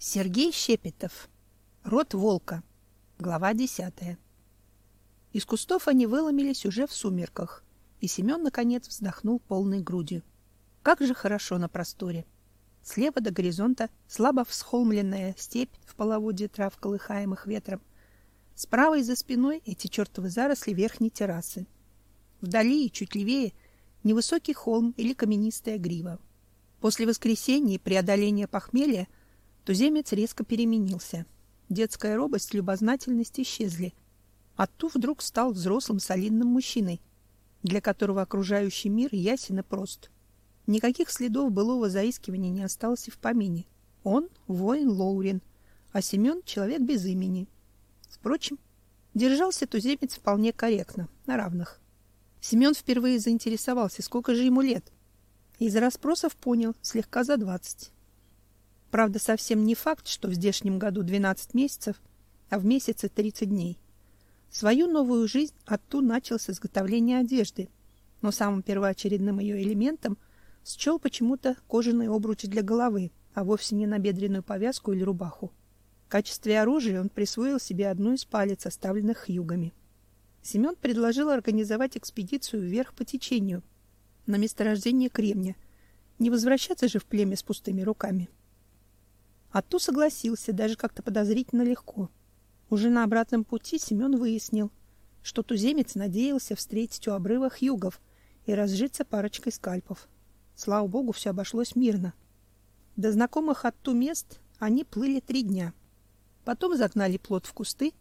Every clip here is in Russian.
Сергей Щепетов. Род волка. Глава десятая. Из кустов они выломились уже в сумерках, и Семен наконец вздохнул полной грудью. Как же хорошо на просторе. Слева до горизонта слабо всхолмленная степь в половодье трав, колыхаемых ветром. Справа и за спиной эти чертовы заросли верхней террасы. Вдали и чуть левее невысокий холм или каменистая грива. После воскресенья и преодоления похмелья Туземец резко переменился. Детская робость, любознательность исчезли. А ту вдруг стал взрослым солидным мужчиной, для которого окружающий мир ясен и прост. Никаких следов былого заискивания не осталось и в помине. Он — воин Лоурин, а Семен — человек без имени. Впрочем, держался туземец вполне корректно, на равных. Семен впервые заинтересовался, сколько же ему лет. Из расспросов понял, слегка за двадцать. Правда, совсем не факт, что в здешнем году 12 месяцев, а в месяце 30 дней. Свою новую жизнь Атту начал с изготовления одежды, но самым первоочередным ее элементом счел почему-то кожаный обруч для головы, а вовсе не набедренную повязку или рубаху. В качестве оружия он присвоил себе одну из палец, оставленных югами. Семен предложил организовать экспедицию вверх по течению, на месторождение кремня. Не возвращаться же в племя с пустыми руками. Атту согласился, даже как-то подозрительно легко. Уже на обратном пути Семен выяснил, что туземец надеялся встретить у обрыва югов и разжиться парочкой скальпов. Слава богу, все обошлось мирно. До знакомых Атту мест они плыли три дня. Потом загнали плот в кусты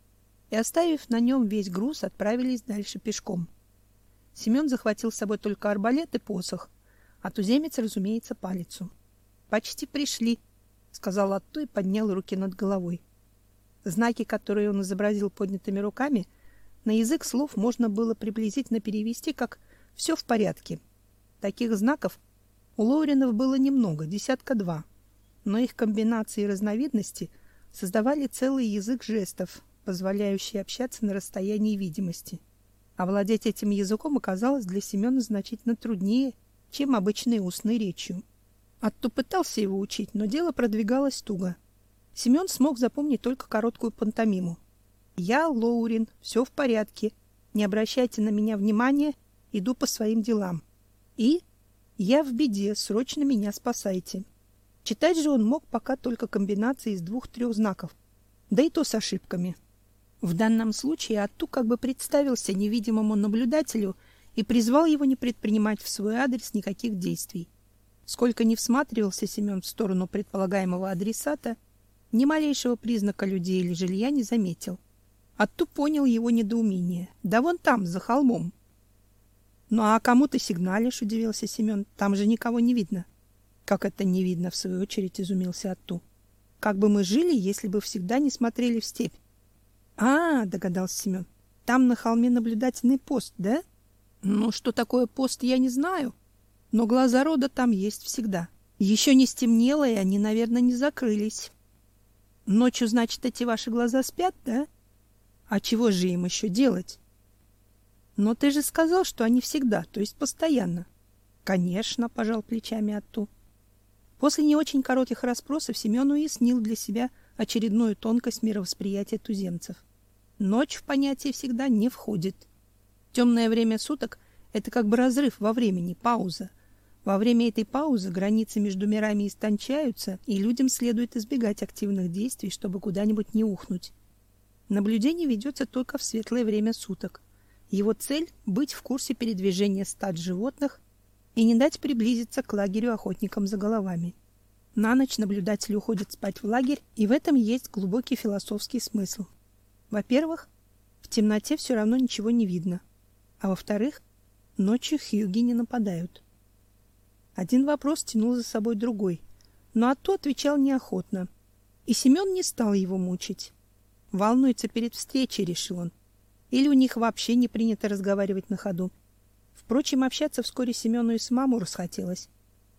и, оставив на нем весь груз, отправились дальше пешком. Семен захватил с собой только арбалет и посох, а туземец, разумеется, палицу. Почти пришли, сказал Атто и поднял руки над головой. Знаки, которые он изобразил поднятыми руками, на язык слов можно было приблизительно перевести как «все в порядке». Таких знаков у Лоуринов было немного, десятка два, но их комбинации и разновидности создавали целый язык жестов, позволяющий общаться на расстоянии видимости. Овладеть этим языком оказалось для Семена значительно труднее, чем обычной устной речью. Атту пытался его учить, но дело продвигалось туго. Семен смог запомнить только короткую пантомиму. «Я Лоурин, все в порядке. Не обращайте на меня внимания, иду по своим делам». И «Я в беде, срочно меня спасайте». Читать же он мог пока только комбинации из двух-трех знаков, да и то с ошибками. В данном случае Атту как бы представился невидимому наблюдателю и призвал его не предпринимать в свой адрес никаких действий. Сколько ни всматривался Семен в сторону предполагаемого адресата, ни малейшего признака людей или жилья не заметил. Отту понял его недоумение. Да вон там, за холмом. Ну а кому ты сигналишь, удивился Семен. Там же никого не видно. Как это не видно, в свою очередь изумился Отту. Как бы мы жили, если бы всегда не смотрели в степь? А, догадался Семен. Там на холме наблюдательный пост, да? Ну, что такое пост, я не знаю, но глаза рода там есть всегда. Еще не стемнело, и они, наверное, не закрылись. Ночью, значит, эти ваши глаза спят, да? А чего же им еще делать? Но ты же сказал, что они всегда, то есть постоянно. Конечно, пожал плечами Атту. После не очень коротких расспросов Семен уяснил для себя очередную тонкость мировосприятия туземцев. Ночь в понятие всегда не входит. Темное время суток — это как бы разрыв во времени, пауза. Во время этой паузы границы между мирами истончаются, и людям следует избегать активных действий, чтобы куда-нибудь не ухнуть. Наблюдение ведется только в светлое время суток. Его цель — быть в курсе передвижения стад животных и не дать приблизиться к лагерю охотникам за головами. На ночь наблюдатели уходят спать в лагерь, и в этом есть глубокий философский смысл. Во-первых, в темноте все равно ничего не видно, а во-вторых, ночью хьюги не нападают. Один вопрос тянул за собой другой, но Атто отвечал неохотно, и Семен не стал его мучить. Волнуется перед встречей, решил он. Или у них вообще не принято разговаривать на ходу. Впрочем, общаться вскоре Семену и самому расхотелось.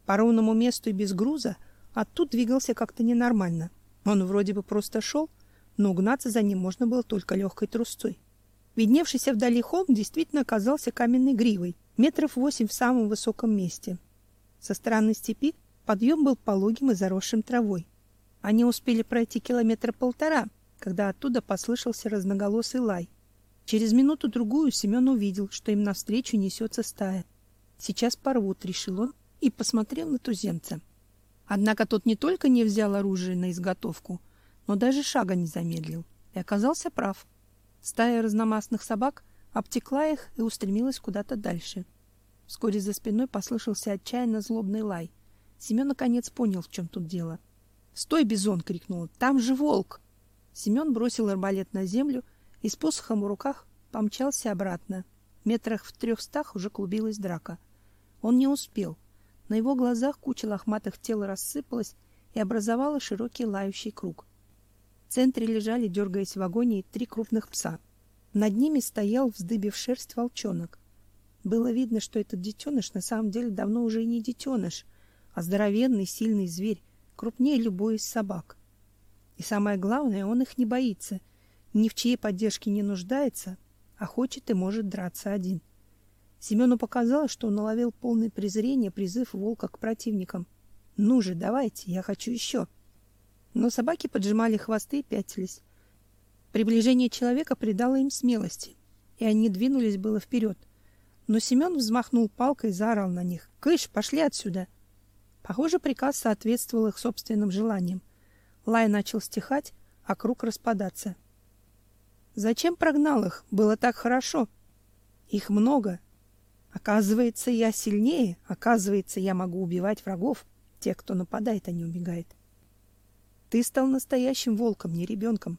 По ровному месту и без груза оттуда двигался как-то ненормально. Он вроде бы просто шел, но угнаться за ним можно было только легкой трусцой. Видневшийся вдали холм действительно оказался каменной гривой, метров восемь в самом высоком месте. Со стороны степи подъем был пологим и заросшим травой. Они успели пройти километра полтора, когда оттуда послышался разноголосый лай. Через минуту-другую Семен увидел, что им навстречу несется стая. Сейчас порвут, решил он и посмотрел на туземца. Однако тот не только не взял оружие на изготовку, но даже шага не замедлил. И оказался прав. Стая разномастных собак обтекла их и устремилась куда-то дальше. Вскоре за спиной послышался отчаянно злобный лай. Семен наконец понял, в чем тут дело. "Стой, бизон!" крикнул. "Там же волк!" Семен бросил арбалет на землю и с посохом в руках помчался обратно. Метрах в трехстах уже клубилась драка. Он не успел. На его глазах куча лохматых тел рассыпалась и образовала широкий лающий круг. В центре лежали, дергаясь в агонии, три крупных пса. Над ними стоял, вздыбив шерсть, волчонок. Было видно, что этот детеныш на самом деле давно уже и не детеныш, а здоровенный, сильный зверь, крупнее любой из собак. И самое главное, он их не боится, ни в чьей поддержке не нуждается, а хочет и может драться один. Семену показалось, что он уловил полное презрение призыв волка к противникам. «Ну же, давайте, я хочу еще!» Но собаки поджимали хвосты и пятились. Приближение человека придало им смелости, и они двинулись было вперед. Но Семен взмахнул палкой и заорал на них. «Кыш, пошли отсюда!» Похоже, приказ соответствовал их собственным желаниям. Лай начал стихать, а круг распадаться. Зачем прогнал их? Было так хорошо. Их много. Оказывается, я сильнее. Оказывается, я могу убивать врагов. Тех, кто нападает, а не убегает. Ты стал настоящим волком, не ребенком.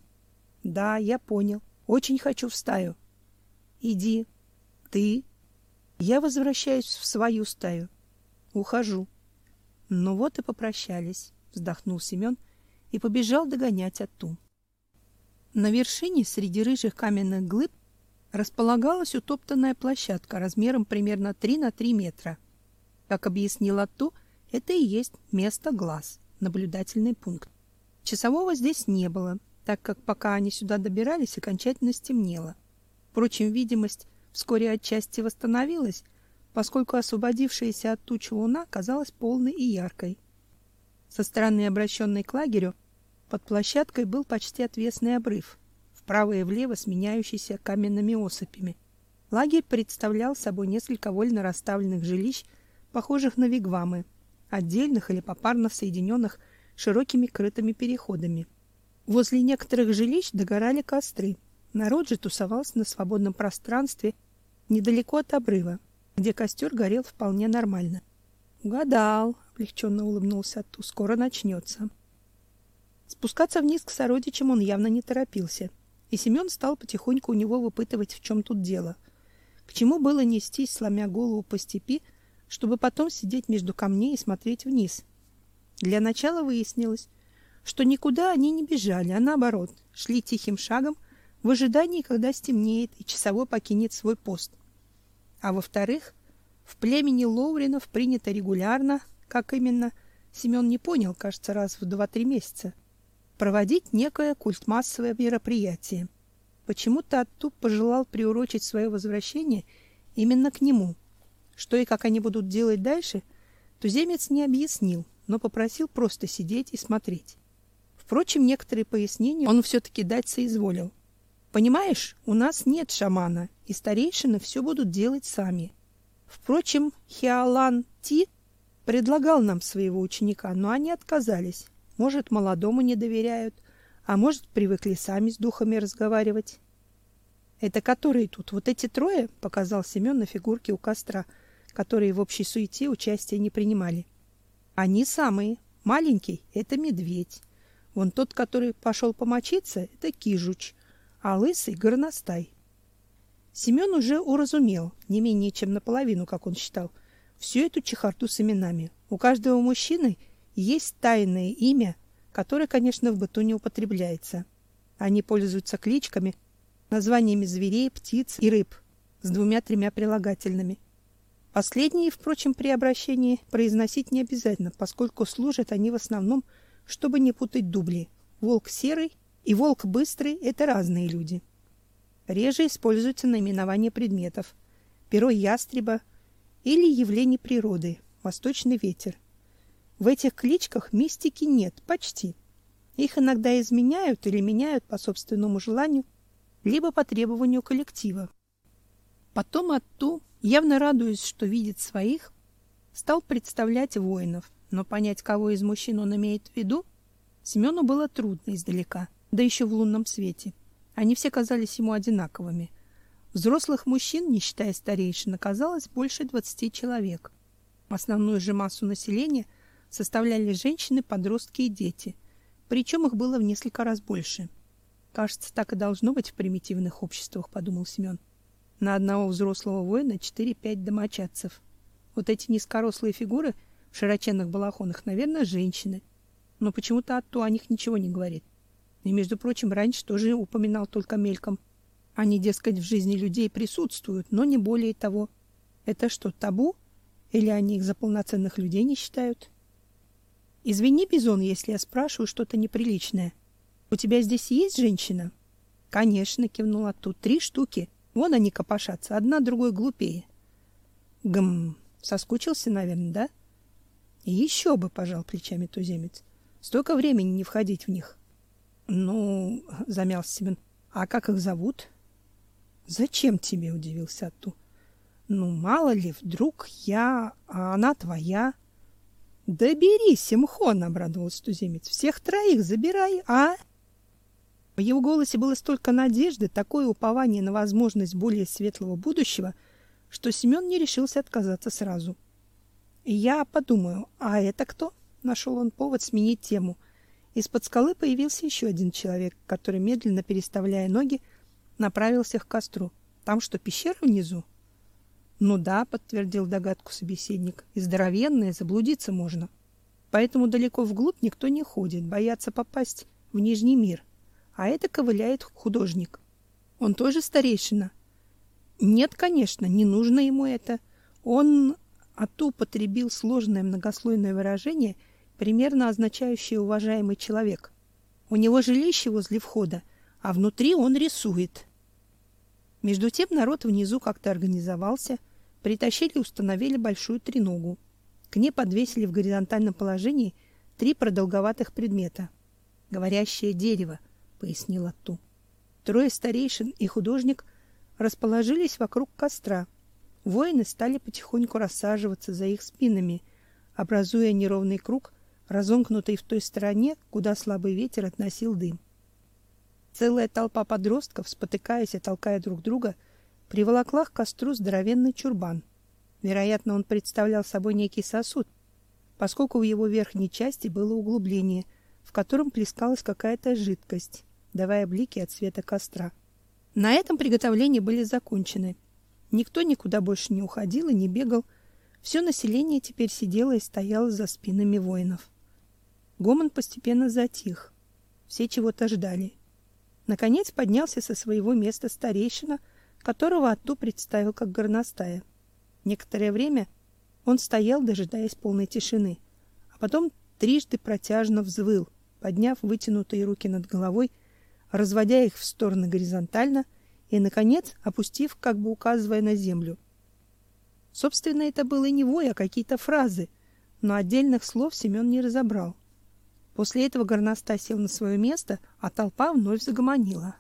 Да, я понял. Очень хочу в стаю. Иди. Ты? Я возвращаюсь в свою стаю. Ухожу. Ну вот и попрощались, вздохнул Семен и побежал догонять Атту. На вершине среди рыжих каменных глыб располагалась утоптанная площадка размером примерно 3 на 3 метра. Как объяснил Атту, это и есть место глаз, наблюдательный пункт. Часового здесь не было, так как пока они сюда добирались, окончательно стемнело. Впрочем, видимость вскоре отчасти восстановилась, поскольку освободившаяся от тучи луна казалась полной и яркой. Со стороны, обращенной к лагерю, под площадкой был почти отвесный обрыв, вправо и влево сменяющийся каменными осыпями. Лагерь представлял собой несколько вольно расставленных жилищ, похожих на вигвамы, отдельных или попарно соединенных широкими крытыми переходами. Возле некоторых жилищ догорали костры. Народ же тусовался на свободном пространстве недалеко от обрыва, где костер горел вполне нормально. Угадал, облегченно улыбнулся Ту. Скоро начнется. Спускаться вниз к сородичам он явно не торопился, и Семен стал потихоньку у него выпытывать, в чем тут дело. К чему было нестись, сломя голову по степи, чтобы потом сидеть между камней и смотреть вниз, для начала выяснилось, что никуда они не бежали, а наоборот, шли тихим шагом в ожидании, когда стемнеет и часовой покинет свой пост. А во-вторых, в племени Лоуринов принято регулярно, как именно, Семен не понял, кажется, раз в два-три месяца, проводить некое культмассовое мероприятие. Почему-то Оттуп пожелал приурочить свое возвращение именно к нему. Что и как они будут делать дальше, туземец не объяснил, но попросил просто сидеть и смотреть. Впрочем, некоторые пояснения он все-таки дать соизволил. Понимаешь, у нас нет шамана, и старейшины все будут делать сами. Впрочем, Хиалан Ти предлагал нам своего ученика, но они отказались. Может, молодому не доверяют, а может, привыкли сами с духами разговаривать. Это которые тут? Вот эти трое, показал Семен на фигурке у костра, которые в общей суете участия не принимали. Они самые. Маленький — это медведь. Вон тот, который пошел помочиться, — это кижуч, а лысый — горностай. Семен уже уразумел, не менее чем наполовину, как он считал, всю эту чехарду с именами. У каждого мужчины есть тайное имя, которое, конечно, в быту не употребляется. Они пользуются кличками, названиями зверей, птиц и рыб с двумя-тремя прилагательными — Последние, впрочем, при обращении произносить не обязательно, поскольку служат они в основном, чтобы не путать дубли. Волк серый и волк быстрый — это разные люди. Реже используются наименования предметов. Перо ястреба или явление природы, восточный ветер. В этих кличках мистики нет, почти. Их иногда изменяют или меняют по собственному желанию, либо по требованию коллектива. Потом Атту, явно радуясь, что видит своих, стал представлять воинов, но понять, кого из мужчин он имеет в виду, Семену было трудно издалека, да еще в лунном свете. Они все казались ему одинаковыми. Взрослых мужчин, не считая старейшин, оказалось больше двадцати человек. Основную же массу населения составляли женщины, подростки и дети, причем их было в несколько раз больше. Кажется, так и должно быть в примитивных обществах, подумал Семен. На одного взрослого воина 4-5 домочадцев. Вот эти низкорослые фигуры в широченных балахонах, наверное, женщины. Но почему-то Атту о них ничего не говорит. И, между прочим, раньше тоже упоминал только мельком. Они, дескать, в жизни людей присутствуют, но не более того. Это что, табу? Или они их за полноценных людей не считают? Извини, Бизон, если я спрашиваю что-то неприличное. У тебя здесь есть женщина? Конечно, кивнула тут. Три штуки. Вон они копошатся, одна другой глупее. Гм, соскучился, наверное, да? Еще бы, пожал плечами туземец. Столько времени не входить в них. Ну, замялся Семен. А как их зовут? Зачем тебе, удивился Ату. Ну, мало ли, вдруг я, а она твоя. Да бери, Симхон, обрадовался туземец. Всех троих забирай, а? В его голосе было столько надежды, такое упование на возможность более светлого будущего, что Семен не решился отказаться сразу. Я подумаю, а это кто? Нашел он повод сменить тему. Из-под скалы появился еще один человек, который медленно переставляя ноги, направился к костру. Там что, пещера внизу? Ну да, подтвердил догадку собеседник. И здоровенная, заблудиться можно. Поэтому далеко вглубь никто не ходит, боятся попасть в нижний мир а это ковыляет художник. Он тоже старейшина. Нет, конечно, не нужно ему это. Он а то употребил сложное многослойное выражение, примерно означающее уважаемый человек. У него жилище возле входа, а внутри он рисует. Между тем народ внизу как-то организовался, притащили и установили большую треногу. К ней подвесили в горизонтальном положении три продолговатых предмета. Говорящее дерево, пояснила Ту. Трое старейшин и художник расположились вокруг костра. Воины стали потихоньку рассаживаться за их спинами, образуя неровный круг, разомкнутый в той стороне, куда слабый ветер относил дым. Целая толпа подростков, спотыкаясь и толкая друг друга, приволокла к костру здоровенный чурбан. Вероятно, он представлял собой некий сосуд, поскольку в его верхней части было углубление, в котором плескалась какая-то жидкость давая блики от света костра. На этом приготовления были закончены. Никто никуда больше не уходил и не бегал. Все население теперь сидело и стояло за спинами воинов. Гомон постепенно затих. Все чего-то ждали. Наконец поднялся со своего места старейшина, которого Атту представил как горностая. Некоторое время он стоял, дожидаясь полной тишины, а потом трижды протяжно взвыл, подняв вытянутые руки над головой разводя их в стороны горизонтально и наконец опустив, как бы указывая на землю. Собственно, это было не вой, а какие-то фразы, но отдельных слов Семен не разобрал. После этого горностай сел на свое место, а толпа вновь загомонила.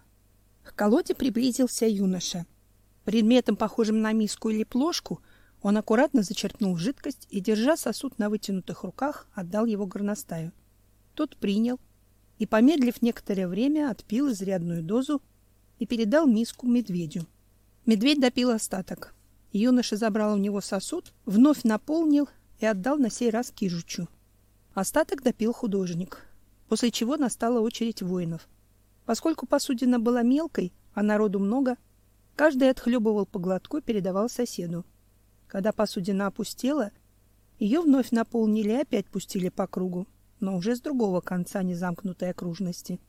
К колоде приблизился юноша. Предметом, похожим на миску или плошку, он аккуратно зачерпнул жидкость и, держа сосуд на вытянутых руках, отдал его горностаю. Тот принял, и, помедлив некоторое время, отпил изрядную дозу и передал миску медведю. Медведь допил остаток. Юноша забрал у него сосуд, вновь наполнил и отдал на сей раз кижучу. Остаток допил художник, после чего настала очередь воинов. Поскольку посудина была мелкой, а народу много, каждый отхлебывал по глотку и передавал соседу. Когда посудина опустела, ее вновь наполнили и опять пустили по кругу но уже с другого конца незамкнутой окружности.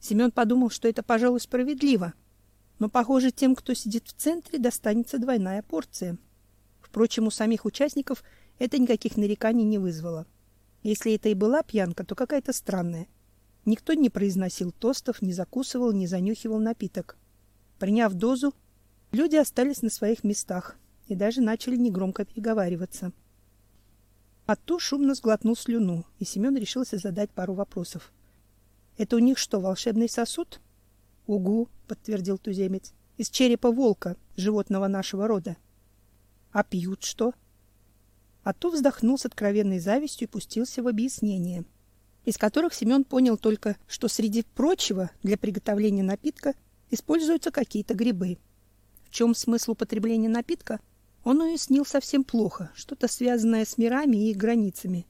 Семен подумал, что это, пожалуй, справедливо, но, похоже, тем, кто сидит в центре, достанется двойная порция. Впрочем, у самих участников это никаких нареканий не вызвало. Если это и была пьянка, то какая-то странная. Никто не произносил тостов, не закусывал, не занюхивал напиток. Приняв дозу, люди остались на своих местах и даже начали негромко переговариваться. Атту шумно сглотнул слюну, и Семен решился задать пару вопросов. Это у них что, волшебный сосуд? Угу, подтвердил туземец. Из черепа волка, животного нашего рода. А пьют что? А то вздохнул с откровенной завистью и пустился в объяснение, из которых Семен понял только, что среди прочего для приготовления напитка используются какие-то грибы. В чем смысл употребления напитка, он уяснил совсем плохо, что-то связанное с мирами и границами.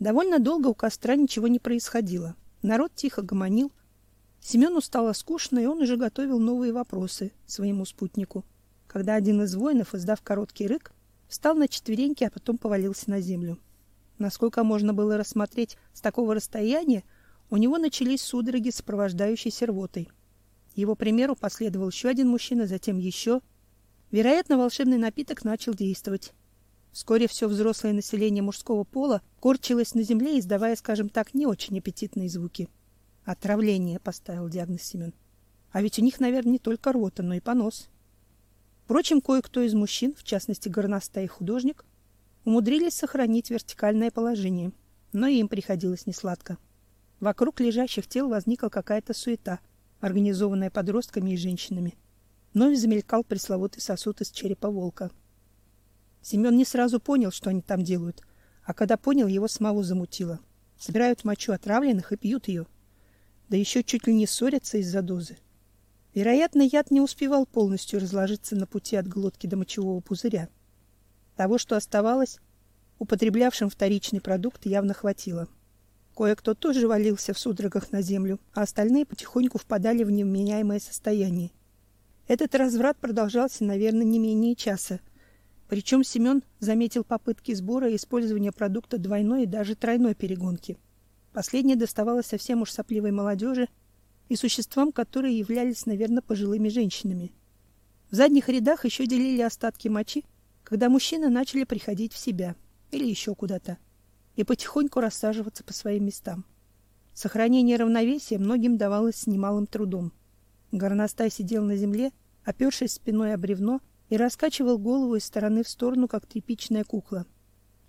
Довольно долго у костра ничего не происходило. Народ тихо гомонил. Семену стало скучно, и он уже готовил новые вопросы своему спутнику, когда один из воинов, издав короткий рык, встал на четвереньки, а потом повалился на землю. Насколько можно было рассмотреть с такого расстояния, у него начались судороги, сопровождающиеся рвотой. Его примеру последовал еще один мужчина, затем еще. Вероятно, волшебный напиток начал действовать. Вскоре все взрослое население мужского пола корчилось на земле, издавая, скажем так, не очень аппетитные звуки. Отравление, поставил диагноз Семен. А ведь у них, наверное, не только рвота, но и понос. Впрочем, кое-кто из мужчин, в частности горностай художник, умудрились сохранить вертикальное положение, но им приходилось несладко. Вокруг лежащих тел возникла какая-то суета, организованная подростками и женщинами. Вновь замелькал пресловутый сосуд из черепа волка. Семен не сразу понял, что они там делают, а когда понял, его самого замутило. Собирают мочу отравленных и пьют ее. Да еще чуть ли не ссорятся из-за дозы. Вероятно, яд не успевал полностью разложиться на пути от глотки до мочевого пузыря. Того, что оставалось, употреблявшим вторичный продукт явно хватило. Кое-кто тоже валился в судорогах на землю, а остальные потихоньку впадали в невменяемое состояние. Этот разврат продолжался, наверное, не менее часа. Причем Семен заметил попытки сбора и использования продукта двойной и даже тройной перегонки. Последнее доставалось совсем уж сопливой молодежи, и существам, которые являлись, наверное, пожилыми женщинами. В задних рядах еще делили остатки мочи, когда мужчины начали приходить в себя или еще куда-то и потихоньку рассаживаться по своим местам. Сохранение равновесия многим давалось с немалым трудом. Горностай сидел на земле, опершись спиной о бревно и раскачивал голову из стороны в сторону, как тряпичная кукла.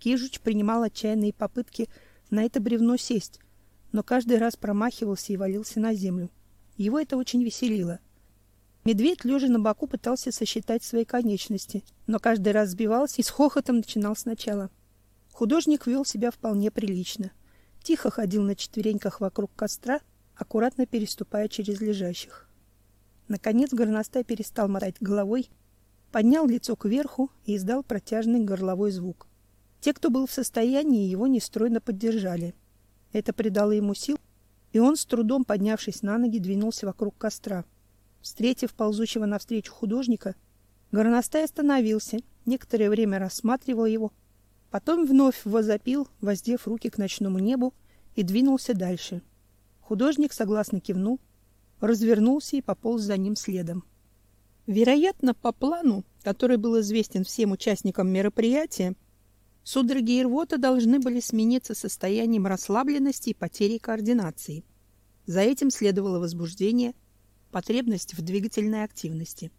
Кижуч принимал отчаянные попытки на это бревно сесть, но каждый раз промахивался и валился на землю. Его это очень веселило. Медведь, лежа на боку, пытался сосчитать свои конечности, но каждый раз сбивался и с хохотом начинал сначала. Художник вел себя вполне прилично. Тихо ходил на четвереньках вокруг костра, аккуратно переступая через лежащих. Наконец горностай перестал мотать головой, поднял лицо кверху и издал протяжный горловой звук. Те, кто был в состоянии, его нестройно поддержали. Это придало ему сил, и он, с трудом поднявшись на ноги, двинулся вокруг костра. Встретив ползущего навстречу художника, горностай остановился, некоторое время рассматривал его, потом вновь возопил, воздев руки к ночному небу, и двинулся дальше. Художник согласно кивнул, развернулся и пополз за ним следом. Вероятно, по плану, который был известен всем участникам мероприятия, Судороги и рвота должны были смениться состоянием расслабленности и потери координации. За этим следовало возбуждение, потребность в двигательной активности.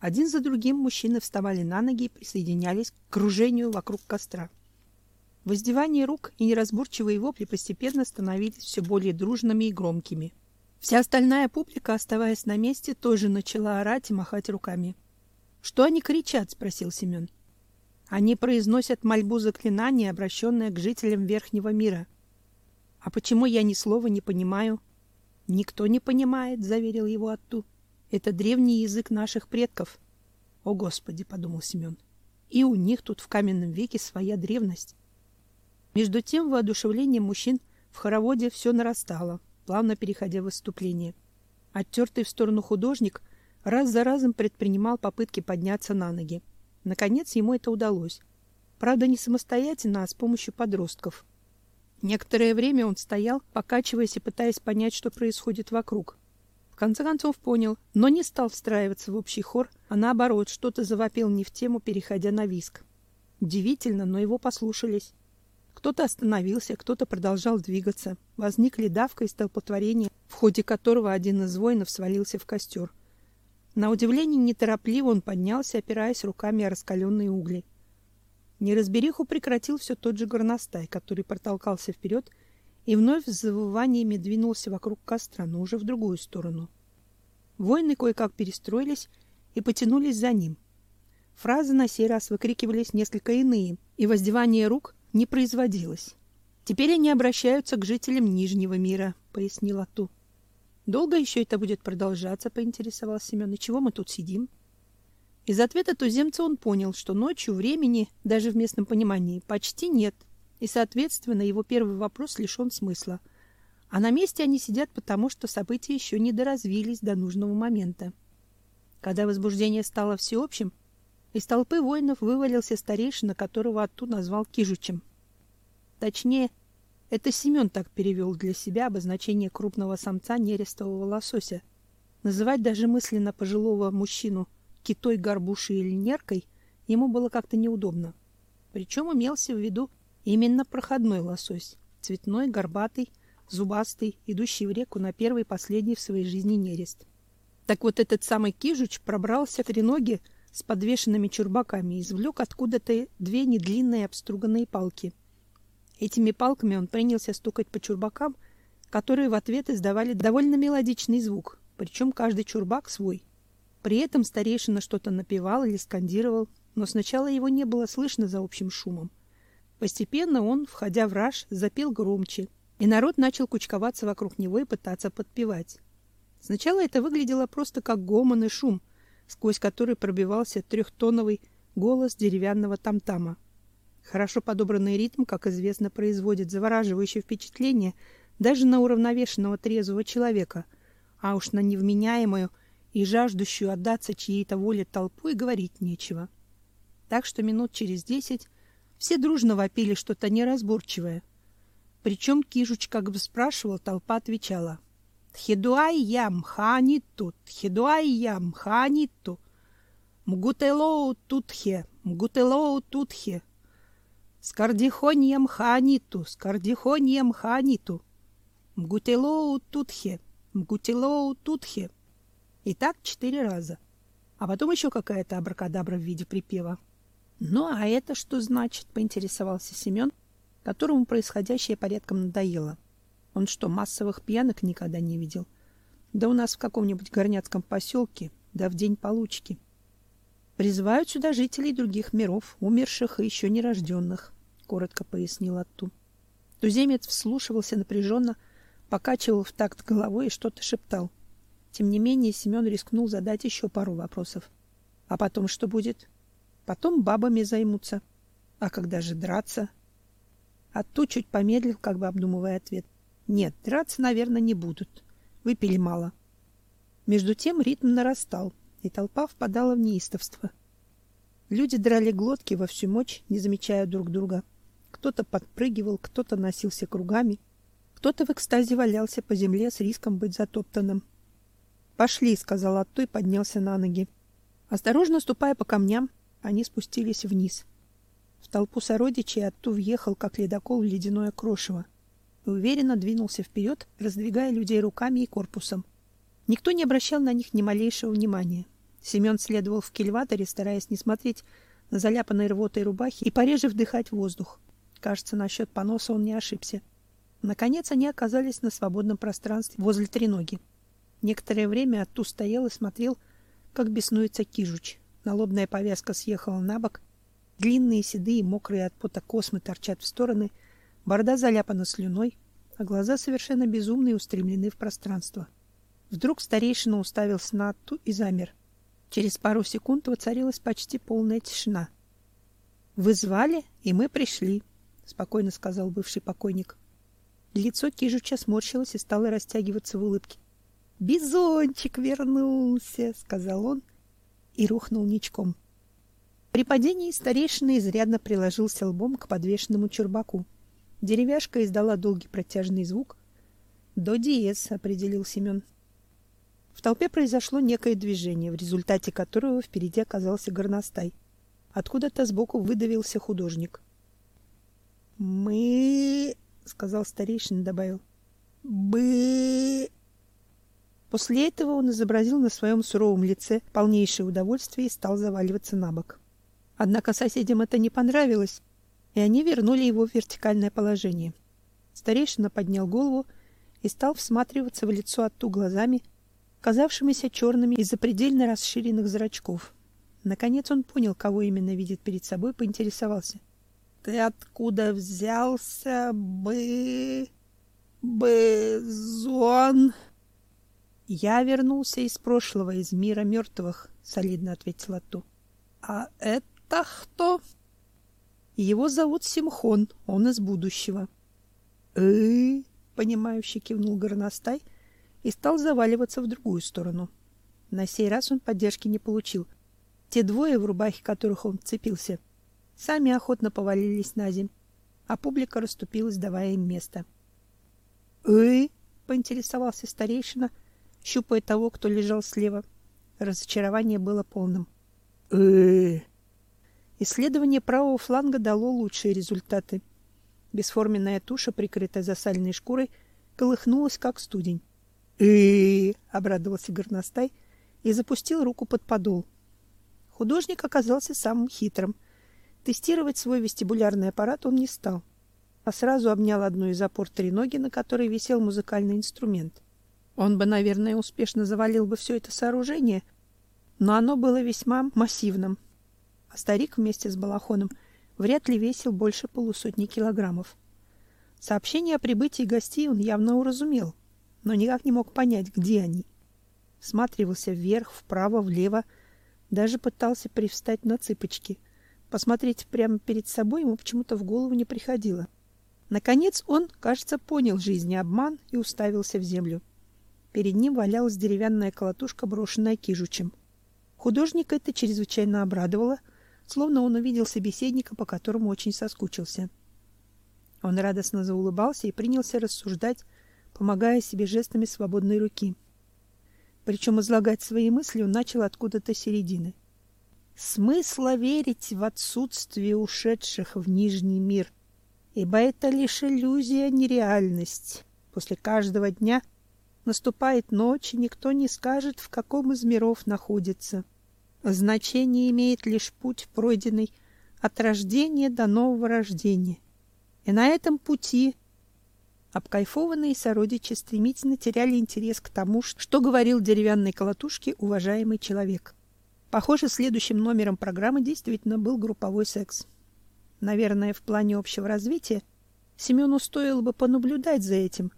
Один за другим мужчины вставали на ноги и присоединялись к кружению вокруг костра. Воздевание рук и неразборчивые вопли постепенно становились все более дружными и громкими. Вся остальная публика, оставаясь на месте, тоже начала орать и махать руками. "Что они кричат?" спросил Семен. Они произносят мольбу заклинания, обращенное к жителям Верхнего мира. А почему я ни слова не понимаю? Никто не понимает, заверил его Атту. Это древний язык наших предков. О, господи, подумал Семен. И у них тут в каменном веке своя древность. Между тем, воодушевление мужчин в хороводе все нарастало, плавно переходя в выступление. Оттертый в сторону художник раз за разом предпринимал попытки подняться на ноги. Наконец ему это удалось. Правда, не самостоятельно, а с помощью подростков. Некоторое время он стоял, покачиваясь и пытаясь понять, что происходит вокруг. В конце концов понял, но не стал встраиваться в общий хор, а наоборот, что-то завопил не в тему, переходя на виск. Удивительно, но его послушались. Кто-то остановился, кто-то продолжал двигаться. Возникли давка и столпотворение, в ходе которого один из воинов свалился в костер. На удивление неторопливо он поднялся, опираясь руками о раскаленные угли. Неразбериху прекратил все тот же горностай, который протолкался вперед и вновь с завываниями двинулся вокруг костра, но уже в другую сторону. Воины кое-как перестроились и потянулись за ним. Фразы на сей раз выкрикивались несколько иные, и воздевание рук не производилось. Теперь они обращаются к жителям Нижнего мира, пояснила Ту. Долго еще это будет продолжаться, поинтересовался Семен. И чего мы тут сидим? Из ответа туземца он понял, что ночью времени, даже в местном понимании, почти нет, и, соответственно, его первый вопрос лишен смысла. А на месте они сидят потому, что события еще не доразвились до нужного момента. Когда возбуждение стало всеобщим, из толпы воинов вывалился старейшина, которого Атту назвал Кижучем. Точнее, это Семен так перевел для себя обозначение крупного самца нерестового лосося. Называть даже мысленно пожилого мужчину китой, горбушей или неркой ему было как-то неудобно. Причем имелся в виду именно проходной лосось, цветной, горбатый, зубастый, идущий в реку на первый и последний в своей жизни нерест. Так вот этот самый Кижуч пробрался в треноги с подвешенными чурбаками и извлек откуда-то две недлинные обструганные палки. Этими палками он принялся стукать по чурбакам, которые в ответ издавали довольно мелодичный звук, причем каждый чурбак свой. При этом старейшина что-то напевал или скандировал, но сначала его не было слышно за общим шумом. Постепенно он, входя в раж, запел громче, и народ начал кучковаться вокруг него и пытаться подпевать. Сначала это выглядело просто как гомон и шум, сквозь который пробивался трехтоновый голос деревянного тамтама. Хорошо подобранный ритм, как известно, производит завораживающее впечатление даже на уравновешенного трезвого человека, а уж на невменяемую и жаждущую отдаться чьей-то воле толпу и говорить нечего. Так что минут через десять все дружно вопили что-то неразборчивое. Причем Кижуч как бы спрашивал, толпа отвечала — Тхедуай ям ханиту, тхедуай ям ханиту. Мгутелоу тутхе, мгутелоу тутхе. Скардихоньям ханиту, скардихоньям ханиту. Мгутелоу тутхе, мгутелоу тутхе. И так четыре раза. А потом еще какая-то абракадабра в виде припева. Ну, а это что значит, поинтересовался Семен, которому происходящее порядком надоело. — он что, массовых пьянок никогда не видел? Да у нас в каком-нибудь горняцком поселке, да в день получки. Призывают сюда жителей других миров, умерших и еще нерожденных, коротко пояснил Атту. Туземец вслушивался напряженно, покачивал в такт головой и что-то шептал. Тем не менее, Семен рискнул задать еще пару вопросов. А потом что будет? Потом бабами займутся. А когда же драться? Атту чуть помедлил, как бы обдумывая ответ. Нет, драться, наверное, не будут. Выпили мало. Между тем ритм нарастал, и толпа впадала в неистовство. Люди драли глотки во всю мощь, не замечая друг друга. Кто-то подпрыгивал, кто-то носился кругами, кто-то в экстазе валялся по земле с риском быть затоптанным. "Пошли", сказал Атто и поднялся на ноги. Осторожно ступая по камням, они спустились вниз. В толпу сородичей Атто въехал как ледокол в ледяное крошево и уверенно двинулся вперед, раздвигая людей руками и корпусом. Никто не обращал на них ни малейшего внимания. Семен следовал в кильваторе, стараясь не смотреть на заляпанные рвотой рубахи и пореже вдыхать воздух. Кажется, насчет поноса он не ошибся. Наконец они оказались на свободном пространстве возле треноги. Некоторое время Атту стоял и смотрел, как беснуется кижуч. Налобная повязка съехала на бок, длинные седые, мокрые от пота космы торчат в стороны — Борода заляпана слюной, а глаза совершенно безумные устремлены в пространство. Вдруг старейшина уставился на Атту и замер. Через пару секунд воцарилась почти полная тишина. Вы звали, и мы пришли, спокойно сказал бывший покойник. Лицо Кижуча сморщилось и стало растягиваться в улыбке. Бизончик вернулся, сказал он и рухнул ничком. При падении старейшина изрядно приложился лбом к подвешенному чурбаку. Деревяшка издала долгий протяжный звук. До диез, определил Семен. В толпе произошло некое движение, в результате которого впереди оказался горностай. Откуда-то сбоку выдавился художник. Мы, сказал старейшина, добавил. Бы. После этого он изобразил на своем суровом лице полнейшее удовольствие и стал заваливаться на бок. Однако соседям это не понравилось, и они вернули его в вертикальное положение. Старейшина поднял голову и стал всматриваться в лицо Атту глазами, казавшимися черными из-за предельно расширенных зрачков. Наконец он понял, кого именно видит перед собой, поинтересовался. — Ты откуда взялся, бы... Бызон? — Я вернулся из прошлого, из мира мертвых, — солидно ответил Атту. — А это кто? — Его зовут Симхон, он из будущего. — Э, понимающе кивнул горностай и стал заваливаться в другую сторону. На сей раз он поддержки не получил. Те двое, в рубахе которых он вцепился, сами охотно повалились на земь, а публика расступилась, давая им место. «Эй!» — поинтересовался старейшина, щупая того, кто лежал слева. Разочарование было полным. «Эй!» Исследование правого фланга дало лучшие результаты. Бесформенная туша, прикрытая засаленной шкурой, колыхнулась, как студень. Э обрадовался горностай и запустил руку под подол. Художник оказался самым хитрым. Тестировать свой вестибулярный аппарат он не стал, а сразу обнял одну из опор треноги, на которой висел музыкальный инструмент. Он бы, наверное, успешно завалил бы все это сооружение, но оно было весьма массивным. А старик вместе с балахоном — вряд ли весил больше полусотни килограммов. Сообщение о прибытии гостей он явно уразумел, но никак не мог понять, где они. Всматривался вверх, вправо, влево, даже пытался привстать на цыпочки. Посмотреть прямо перед собой ему почему-то в голову не приходило. Наконец он, кажется, понял жизнь обман и уставился в землю. Перед ним валялась деревянная колотушка, брошенная кижучем. Художник это чрезвычайно обрадовало — словно он увидел собеседника, по которому очень соскучился. Он радостно заулыбался и принялся рассуждать, помогая себе жестами свободной руки. Причем излагать свои мысли он начал откуда-то середины. Смысла верить в отсутствие ушедших в нижний мир, ибо это лишь иллюзия, а не реальность. После каждого дня наступает ночь, и никто не скажет, в каком из миров находится. Значение имеет лишь путь, пройденный от рождения до нового рождения. И на этом пути обкайфованные сородичи стремительно теряли интерес к тому, что говорил деревянной колотушке уважаемый человек. Похоже, следующим номером программы действительно был групповой секс. Наверное, в плане общего развития Семену стоило бы понаблюдать за этим.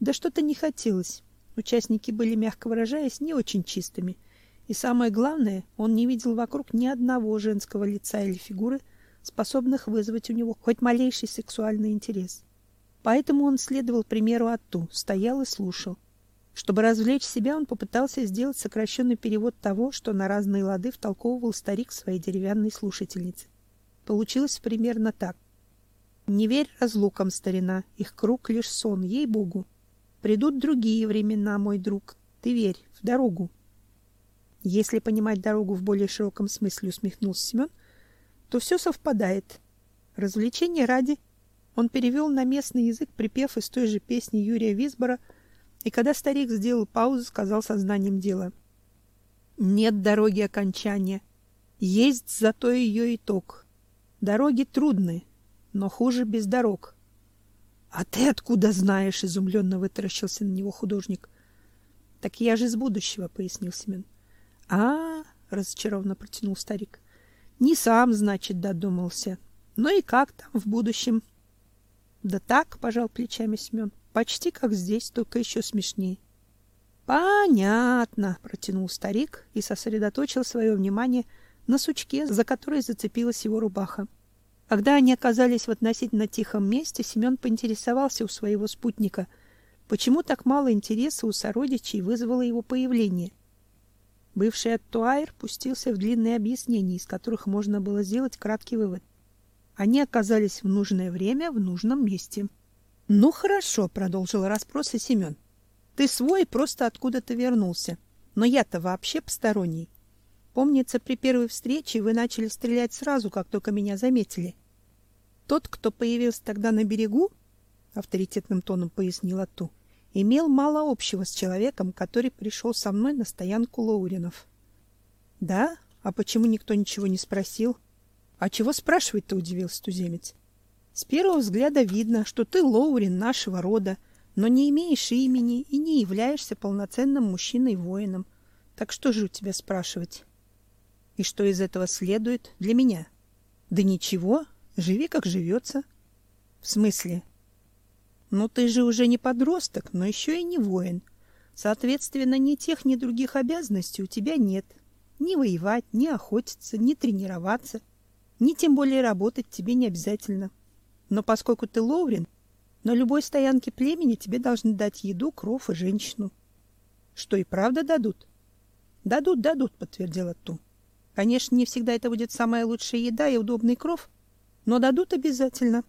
Да что-то не хотелось. Участники были, мягко выражаясь, не очень чистыми – и самое главное, он не видел вокруг ни одного женского лица или фигуры, способных вызвать у него хоть малейший сексуальный интерес. Поэтому он следовал примеру Атту, стоял и слушал. Чтобы развлечь себя, он попытался сделать сокращенный перевод того, что на разные лады втолковывал старик своей деревянной слушательнице. Получилось примерно так. «Не верь разлукам, старина, их круг лишь сон, ей-богу. Придут другие времена, мой друг, ты верь, в дорогу, если понимать дорогу в более широком смысле, усмехнулся Семен, то все совпадает. Развлечение ради. Он перевел на местный язык припев из той же песни Юрия Висбора, и когда старик сделал паузу, сказал сознанием дела: "Нет дороги окончания, есть зато ее итог. Дороги трудны, но хуже без дорог". А ты откуда знаешь? изумленно вытаращился на него художник. Так я же из будущего, пояснил Семен. А, разочарованно протянул старик. Не сам, значит, додумался. Ну и как там в будущем? Да так, пожал плечами Семен. Почти как здесь, только еще смешнее. Понятно, протянул старик и сосредоточил свое внимание на сучке, за который зацепилась его рубаха. Когда они оказались в относительно тихом месте, Семен поинтересовался у своего спутника, почему так мало интереса у сородичей вызвало его появление. Бывший Аттуайр пустился в длинные объяснения, из которых можно было сделать краткий вывод. Они оказались в нужное время в нужном месте. Ну хорошо, продолжил расспросы Семен. Ты свой просто откуда-то вернулся. Но я-то вообще посторонний. Помнится, при первой встрече вы начали стрелять сразу, как только меня заметили. Тот, кто появился тогда на берегу, авторитетным тоном пояснил Ату, имел мало общего с человеком, который пришел со мной на стоянку Лоуринов. Да? А почему никто ничего не спросил? А чего спрашивать-то, удивился туземец. С первого взгляда видно, что ты Лоурин нашего рода, но не имеешь имени и не являешься полноценным мужчиной-воином. Так что же у тебя спрашивать? И что из этого следует для меня? Да ничего, живи как живется. В смысле? Ну ты же уже не подросток, но еще и не воин. Соответственно, ни тех, ни других обязанностей у тебя нет. Ни воевать, ни охотиться, ни тренироваться, ни тем более работать тебе не обязательно. Но поскольку ты Ловрин, на любой стоянке племени тебе должны дать еду, кров и женщину. Что и правда дадут? Дадут, дадут, подтвердила Ту. Конечно, не всегда это будет самая лучшая еда и удобный кров, но дадут обязательно.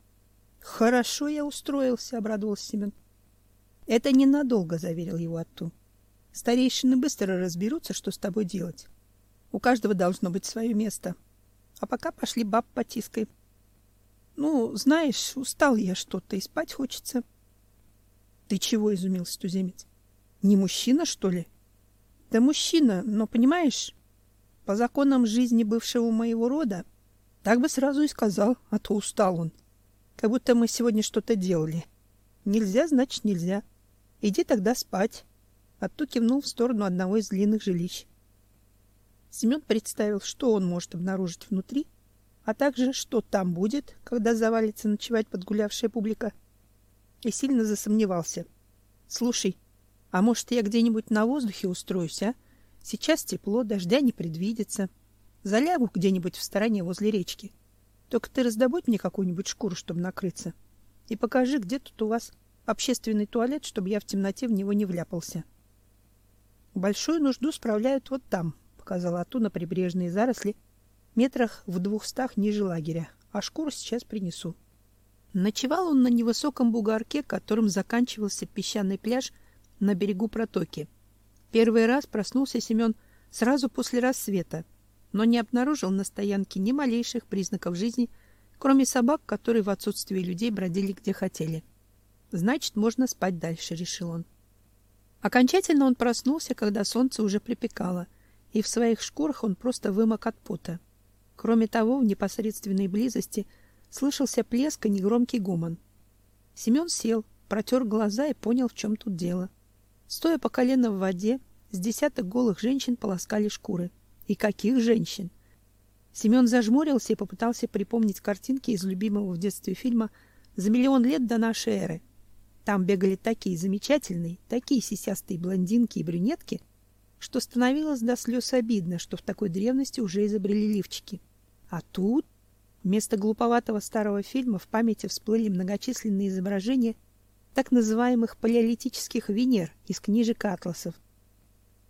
Хорошо я устроился, обрадовался Семен. Это ненадолго, заверил его Атту. Старейшины быстро разберутся, что с тобой делать. У каждого должно быть свое место. А пока пошли баб потискай. Ну, знаешь, устал я что-то и спать хочется. Ты чего изумился туземец? Не мужчина, что ли? Да мужчина, но понимаешь, по законам жизни бывшего моего рода, так бы сразу и сказал, а то устал он. Как будто мы сегодня что-то делали. Нельзя, значит, нельзя. Иди тогда спать. Отту кивнул в сторону одного из длинных жилищ. Семен представил, что он может обнаружить внутри, а также что там будет, когда завалится ночевать подгулявшая публика. И сильно засомневался. Слушай, а может, я где-нибудь на воздухе устроюсь, а? Сейчас тепло, дождя не предвидится. Залягу где-нибудь в стороне возле речки. Только ты раздобудь мне какую-нибудь шкуру, чтобы накрыться. И покажи, где тут у вас общественный туалет, чтобы я в темноте в него не вляпался. Большую нужду справляют вот там, показала Ату на прибрежные заросли, метрах в двухстах ниже лагеря. А шкуру сейчас принесу. Ночевал он на невысоком бугорке, которым заканчивался песчаный пляж на берегу протоки. Первый раз проснулся Семен сразу после рассвета, но не обнаружил на стоянке ни малейших признаков жизни, кроме собак, которые в отсутствие людей бродили где хотели. Значит, можно спать дальше, решил он. Окончательно он проснулся, когда солнце уже припекало, и в своих шкурах он просто вымок от пота. Кроме того, в непосредственной близости слышался плеск и негромкий гомон. Семен сел, протер глаза и понял, в чем тут дело. Стоя по колено в воде, с десяток голых женщин полоскали шкуры. И каких женщин! Семен зажмурился и попытался припомнить картинки из любимого в детстве фильма «За миллион лет до нашей эры». Там бегали такие замечательные, такие сисястые блондинки и брюнетки, что становилось до слез обидно, что в такой древности уже изобрели лифчики. А тут вместо глуповатого старого фильма в памяти всплыли многочисленные изображения так называемых палеолитических Венер из книжек атласов.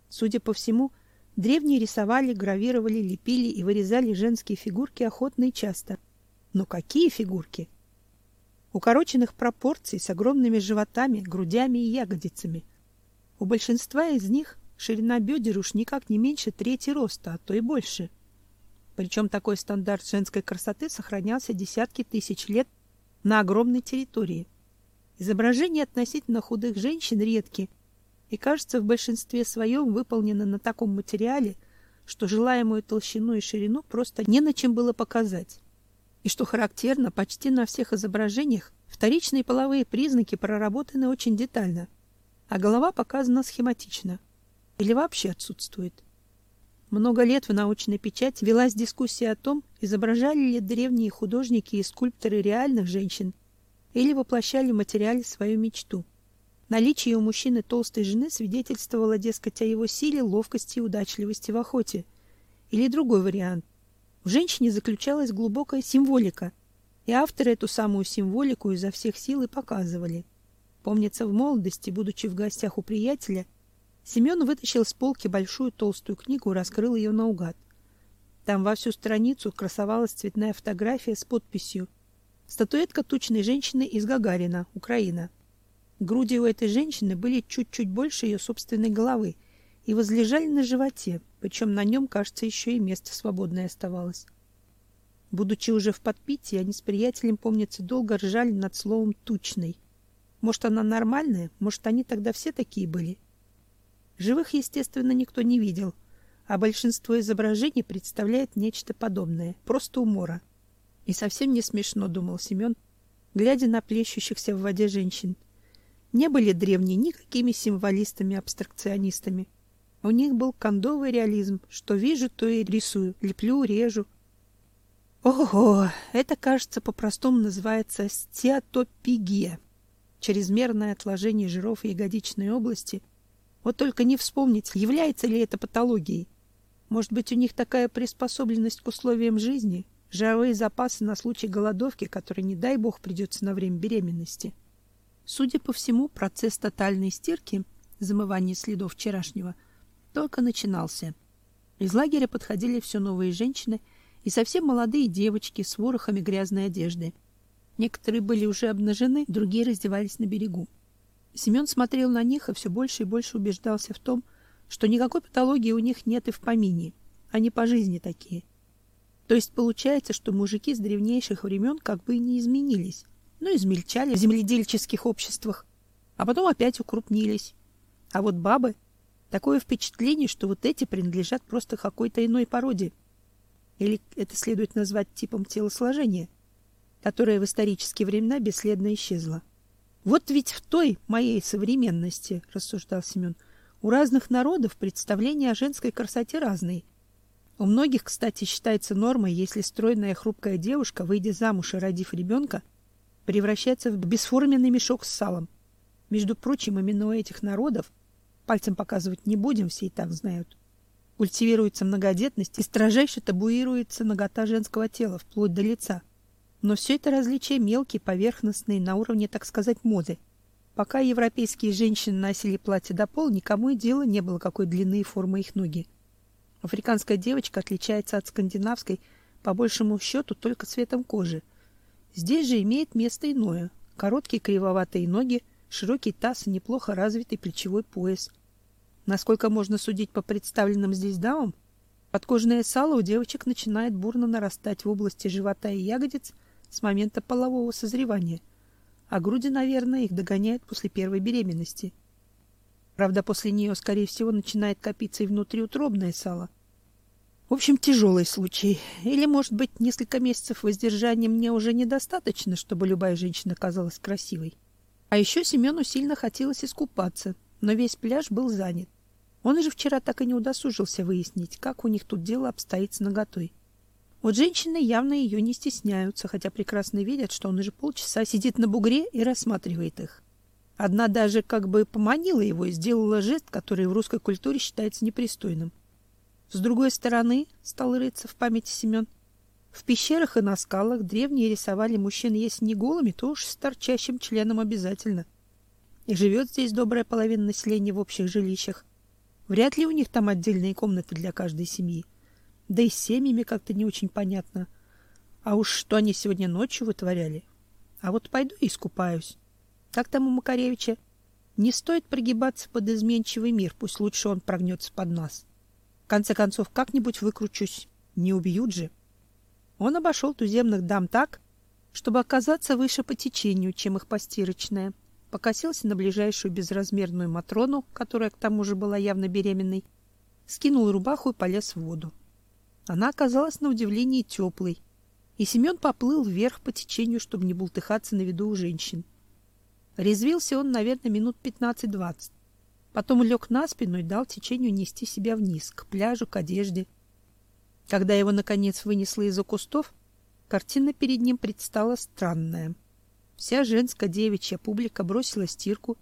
Судя по всему, древние рисовали, гравировали, лепили и вырезали женские фигурки охотно и часто. Но какие фигурки? Укороченных пропорций с огромными животами, грудями и ягодицами. У большинства из них ширина бедер уж никак не меньше трети роста, а то и больше. Причем такой стандарт женской красоты сохранялся десятки тысяч лет на огромной территории. Изображения относительно худых женщин редки и, кажется, в большинстве своем выполнены на таком материале, что желаемую толщину и ширину просто не на чем было показать. И что характерно, почти на всех изображениях вторичные половые признаки проработаны очень детально, а голова показана схематично или вообще отсутствует. Много лет в научной печати велась дискуссия о том, изображали ли древние художники и скульпторы реальных женщин или воплощали в материале свою мечту. Наличие у мужчины толстой жены свидетельствовало, дескать, о его силе, ловкости и удачливости в охоте. Или другой вариант. В женщине заключалась глубокая символика, и авторы эту самую символику изо всех сил и показывали. Помнится, в молодости, будучи в гостях у приятеля, Семен вытащил с полки большую толстую книгу и раскрыл ее наугад. Там во всю страницу красовалась цветная фотография с подписью Статуэтка тучной женщины из Гагарина, Украина. Груди у этой женщины были чуть-чуть больше ее собственной головы и возлежали на животе, причем на нем, кажется, еще и место свободное оставалось. Будучи уже в подпитии, они с приятелем, помнится, долго ржали над словом «тучный». Может, она нормальная? Может, они тогда все такие были? Живых, естественно, никто не видел, а большинство изображений представляет нечто подобное, просто умора. И совсем не смешно, думал Семен, глядя на плещущихся в воде женщин. Не были древние никакими символистами-абстракционистами. У них был кондовый реализм, что вижу, то и рисую, леплю, режу. Ого, это, кажется, по-простому называется стеатопигия. Чрезмерное отложение жиров в ягодичной области. Вот только не вспомнить, является ли это патологией. Может быть, у них такая приспособленность к условиям жизни, жировые запасы на случай голодовки, который, не дай бог, придется на время беременности. Судя по всему, процесс тотальной стирки, замывания следов вчерашнего, только начинался. Из лагеря подходили все новые женщины и совсем молодые девочки с ворохами грязной одежды. Некоторые были уже обнажены, другие раздевались на берегу. Семен смотрел на них и все больше и больше убеждался в том, что никакой патологии у них нет и в помине. Они по жизни такие. То есть получается, что мужики с древнейших времен как бы и не изменились, но измельчали в земледельческих обществах, а потом опять укрупнились. А вот бабы такое впечатление, что вот эти принадлежат просто какой-то иной породе. Или это следует назвать типом телосложения, которое в исторические времена бесследно исчезло. Вот ведь в той моей современности, рассуждал Семен, — у разных народов представления о женской красоте разные. У многих, кстати, считается нормой, если стройная хрупкая девушка, выйдя замуж и родив ребенка, превращается в бесформенный мешок с салом. Между прочим, именно у этих народов, пальцем показывать не будем, все и так знают, культивируется многодетность и строжайше табуируется нагота женского тела вплоть до лица. Но все это различия мелкие, поверхностные, на уровне, так сказать, моды. Пока европейские женщины носили платья до пола, никому и дела не было, какой длины и формы их ноги. Африканская девочка отличается от скандинавской по большему счету только цветом кожи. Здесь же имеет место иное: короткие кривоватые ноги, широкий таз и неплохо развитый плечевой пояс. Насколько можно судить по представленным здесь дамам, подкожное сало у девочек начинает бурно нарастать в области живота и ягодиц с момента полового созревания а груди, наверное, их догоняют после первой беременности. Правда, после нее, скорее всего, начинает копиться и внутриутробное сало. В общем, тяжелый случай. Или, может быть, несколько месяцев воздержания мне уже недостаточно, чтобы любая женщина казалась красивой. А еще Семену сильно хотелось искупаться, но весь пляж был занят. Он же вчера так и не удосужился выяснить, как у них тут дело обстоит с наготой. Вот женщины явно ее не стесняются, хотя прекрасно видят, что он уже полчаса сидит на бугре и рассматривает их. Одна даже как бы поманила его и сделала жест, который в русской культуре считается непристойным. С другой стороны, стал рыться в памяти Семен, в пещерах и на скалах древние рисовали мужчин, если не голыми, то уж с торчащим членом обязательно. И живет здесь добрая половина населения в общих жилищах. Вряд ли у них там отдельные комнаты для каждой семьи. Да и семьями как-то не очень понятно. А уж что они сегодня ночью вытворяли. А вот пойду и искупаюсь. Как там у Макаревича? Не стоит прогибаться под изменчивый мир, пусть лучше он прогнется под нас. В конце концов, как-нибудь выкручусь. Не убьют же. Он обошел туземных дам так, чтобы оказаться выше по течению, чем их постирочная. Покосился на ближайшую безразмерную Матрону, которая к тому же была явно беременной, скинул рубаху и полез в воду. Она оказалась на удивление теплой, и Семен поплыл вверх по течению, чтобы не бултыхаться на виду у женщин. Резвился он, наверное, минут пятнадцать-двадцать. Потом лег на спину и дал течению нести себя вниз, к пляжу, к одежде. Когда его, наконец, вынесло из-за кустов, картина перед ним предстала странная. Вся женская девичья публика бросила стирку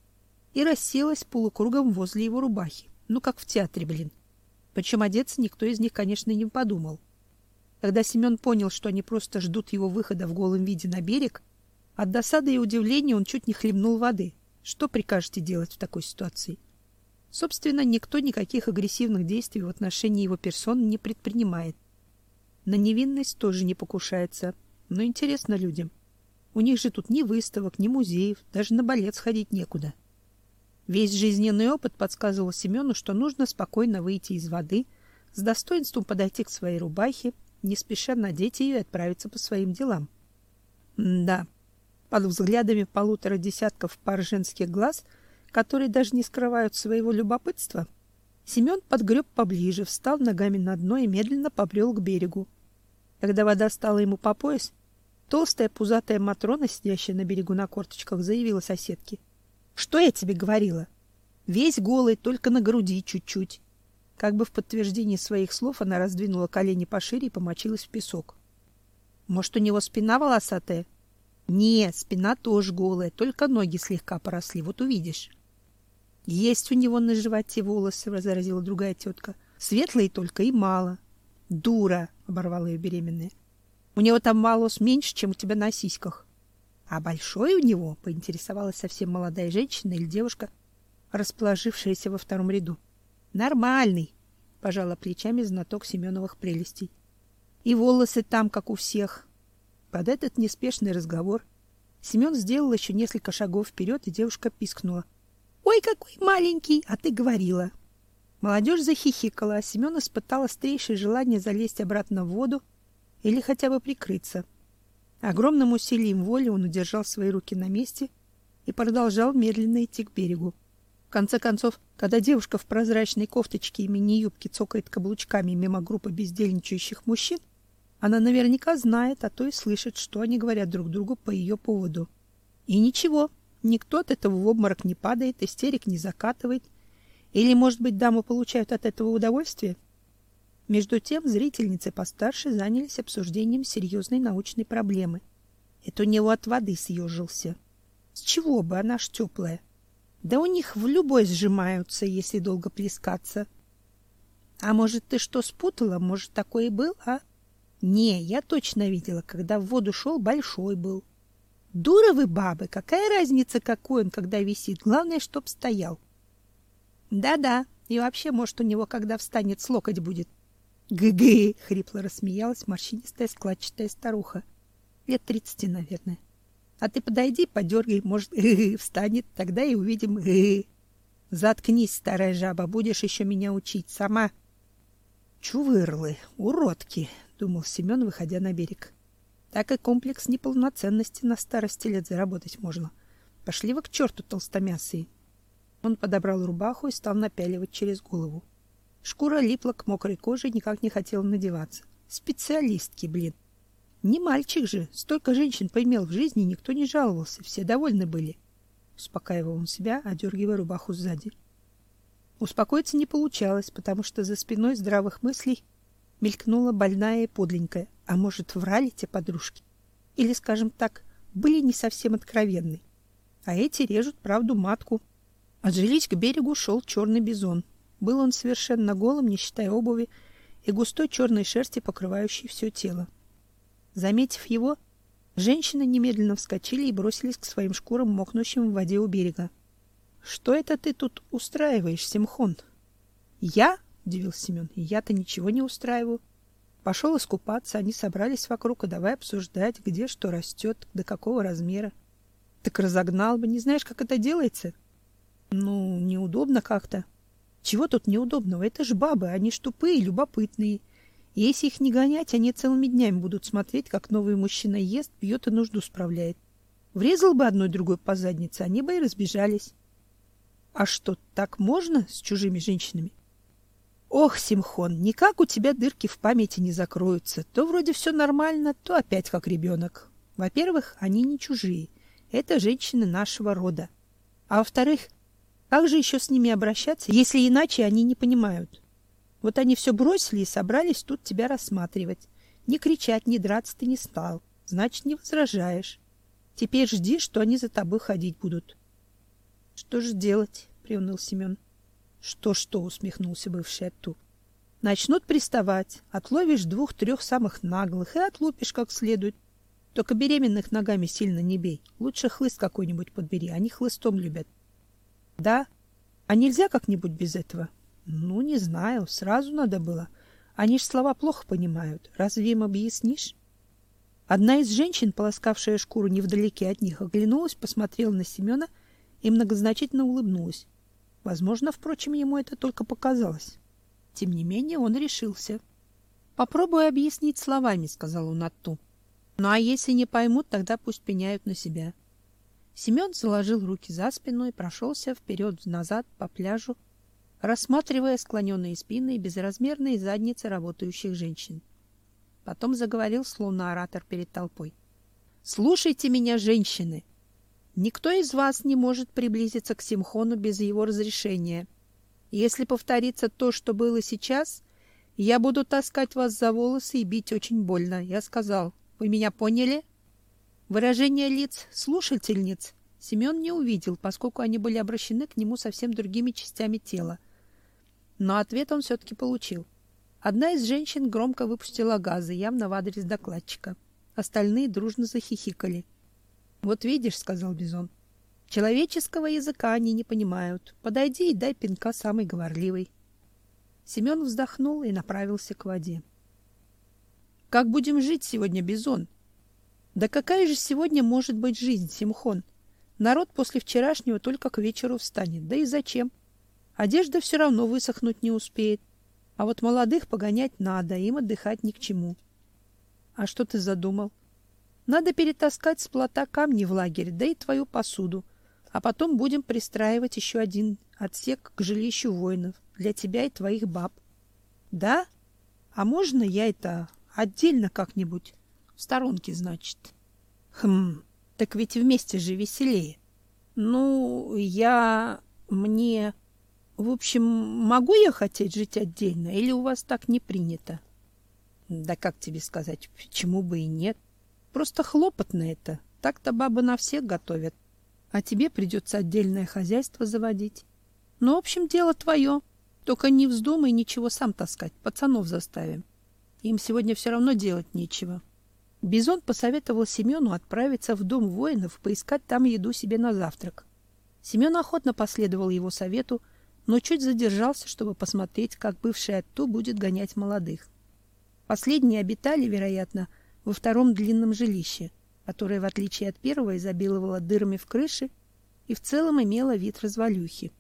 и расселась полукругом возле его рубахи. Ну, как в театре, блин. Причем одеться никто из них, конечно, не подумал. Когда Семен понял, что они просто ждут его выхода в голом виде на берег, от досады и удивления он чуть не хлебнул воды. Что прикажете делать в такой ситуации? Собственно, никто никаких агрессивных действий в отношении его персоны не предпринимает. На невинность тоже не покушается. Но интересно людям. У них же тут ни выставок, ни музеев, даже на балет сходить некуда. — Весь жизненный опыт подсказывал Семену, что нужно спокойно выйти из воды, с достоинством подойти к своей рубахе, не спеша надеть ее и отправиться по своим делам. Да, под взглядами полутора десятков пар женских глаз, которые даже не скрывают своего любопытства, Семен подгреб поближе, встал ногами на дно и медленно побрел к берегу. Когда вода стала ему по пояс, Толстая пузатая матрона, сидящая на берегу на корточках, заявила соседке: "Что я тебе говорила? Весь голый, только на груди чуть-чуть". Как бы в подтверждение своих слов она раздвинула колени пошире и помочилась в песок. Может, у него спина волосатая? Не, спина тоже голая, только ноги слегка поросли, вот увидишь. Есть у него на животе волосы, возразила другая тетка. Светлые только и мало. Дура, оборвала ее беременная. У него там волос меньше, чем у тебя на сиськах. А большой у него, поинтересовалась совсем молодая женщина или девушка, расположившаяся во втором ряду. Нормальный, пожала плечами знаток Семеновых прелестей. И волосы там, как у всех. Под этот неспешный разговор Семен сделал еще несколько шагов вперед, и девушка пискнула: "Ой, какой маленький, а ты говорила". Молодежь захихикала, а Семен испытал острейшее желание залезть обратно в воду или хотя бы прикрыться. Огромным усилием воли он удержал свои руки на месте и продолжал медленно идти к берегу. В конце концов, когда девушка в прозрачной кофточке и мини-юбке цокает каблучками мимо группы бездельничающих мужчин, она наверняка знает, а то и слышит, что они говорят друг другу по ее поводу. И ничего, никто от этого в обморок не падает, истерик не закатывает. Или, может быть, дамы получают от этого удовольствие? Между тем зрительницы постарше занялись обсуждением серьезной научной проблемы. Это у него от воды съежился. С чего бы она ж теплая? Да у них в любой сжимаются, если долго плескаться. А может, ты что спутала? Может, такой и был, а? Не, я точно видела, когда в воду шел, большой был. Дура вы, бабы, какая разница, какой он, когда висит? Главное, чтоб стоял. Да-да, и вообще, может, у него, когда встанет, с локоть будет. Гы-гы, хрипло рассмеялась морщинистая складчатая старуха. Лет тридцати, наверное. А ты подойди, подергай, может, встанет, тогда и увидим. Заткнись, старая жаба, будешь еще меня учить сама. Чувырлы, уродки, думал Семен, выходя на берег. Так и комплекс неполноценности на старости лет заработать можно. Пошли вы к черту толстомясые. Он подобрал рубаху и стал напяливать через голову. Шкура липла к мокрой коже никак не хотела надеваться. Специалистки, блин. Не мальчик же, столько женщин поимел в жизни, никто не жаловался, все довольны были. Успокаивал он себя, одергивая рубаху сзади. Успокоиться не получалось, потому что за спиной здравых мыслей мелькнула больная и подленькая. А может, врали те подружки? Или, скажем так, были не совсем откровенны. А эти режут правду матку. Отжились к берегу шел черный бизон. Был он совершенно голым, не считая обуви и густой черной шерсти, покрывающей все тело. Заметив его, женщины немедленно вскочили и бросились к своим шкурам, мокнущим в воде у берега. Что это ты тут устраиваешь, Симхон? Я? удивился Семен. Я-то ничего не устраиваю. Пошел искупаться, они собрались вокруг и давай обсуждать, где что растет, до какого размера. Так разогнал бы, не знаешь, как это делается? Ну, неудобно как-то. Чего тут неудобного? Это ж бабы, они ж тупые, любопытные. Если их не гонять, они целыми днями будут смотреть, как новый мужчина ест, пьет и нужду справляет. Врезал бы одной другой по заднице, они бы и разбежались. А что, так можно с чужими женщинами? Ох, Симхон, никак у тебя дырки в памяти не закроются. То вроде все нормально, то опять как ребенок. Во-первых, они не чужие. Это женщины нашего рода. А во-вторых, как же еще с ними обращаться, если иначе они не понимают? Вот они все бросили и собрались тут тебя рассматривать. Не кричать, не драться ты не стал. Значит, не возражаешь. Теперь жди, что они за тобой ходить будут. Что же делать? приуныл Семен. Что-что, усмехнулся бывший отту. Начнут приставать, отловишь двух-трех самых наглых и отлупишь как следует. Только беременных ногами сильно не бей. Лучше хлыст какой-нибудь подбери, они хлыстом любят. Да? А нельзя как-нибудь без этого? Ну, не знаю, сразу надо было. Они ж слова плохо понимают. Разве им объяснишь? Одна из женщин, полоскавшая шкуру невдалеке от них, оглянулась, посмотрела на Семена и многозначительно улыбнулась. Возможно, впрочем, ему это только показалось. Тем не менее, он решился. Попробую объяснить словами, сказал он Атту. Ну а если не поймут, тогда пусть пеняют на себя. Семен заложил руки за спину и прошелся вперед-назад по пляжу, рассматривая склоненные спины и безразмерные задницы работающих женщин. Потом заговорил словно оратор перед толпой. Слушайте меня, женщины. Никто из вас не может приблизиться к Симхону без его разрешения. Если повторится то, что было сейчас, я буду таскать вас за волосы и бить очень больно. Я сказал. Вы меня поняли? Выражение лиц слушательниц Семен не увидел, поскольку они были обращены к нему совсем другими частями тела. Но ответ он все-таки получил. Одна из женщин громко выпустила газы, явно в адрес докладчика. Остальные дружно захихикали. «Вот видишь», — сказал Бизон, — «человеческого языка они не понимают. Подойди и дай пинка самый говорливый». Семен вздохнул и направился к воде. «Как будем жить сегодня, Бизон?» «Да какая же сегодня может быть жизнь, Симхон? Народ после вчерашнего только к вечеру встанет. Да и зачем? Одежда все равно высохнуть не успеет. А вот молодых погонять надо, им отдыхать ни к чему. А что ты задумал? Надо перетаскать с плота камни в лагерь, да и твою посуду. А потом будем пристраивать еще один отсек к жилищу воинов для тебя и твоих баб. Да? А можно я это отдельно как-нибудь? В сторонке, значит. Хм, так ведь вместе же веселее. Ну, я... мне... В общем, могу я хотеть жить отдельно, или у вас так не принято? Да как тебе сказать, почему бы и нет? Просто хлопотно это. Так-то бабы на всех готовят. А тебе придется отдельное хозяйство заводить. Ну, в общем, дело твое. Только не вздумай ничего сам таскать, пацанов заставим. Им сегодня все равно делать нечего. Бизон посоветовал Семену отправиться в дом воинов, поискать там еду себе на завтрак. Семен охотно последовал его совету, но чуть задержался, чтобы посмотреть, как бывший Атту будет гонять молодых. Последние обитали, вероятно, во втором длинном жилище, которое, в отличие от первого, изобиловало дырами в крыше и в целом имело вид развалюхи.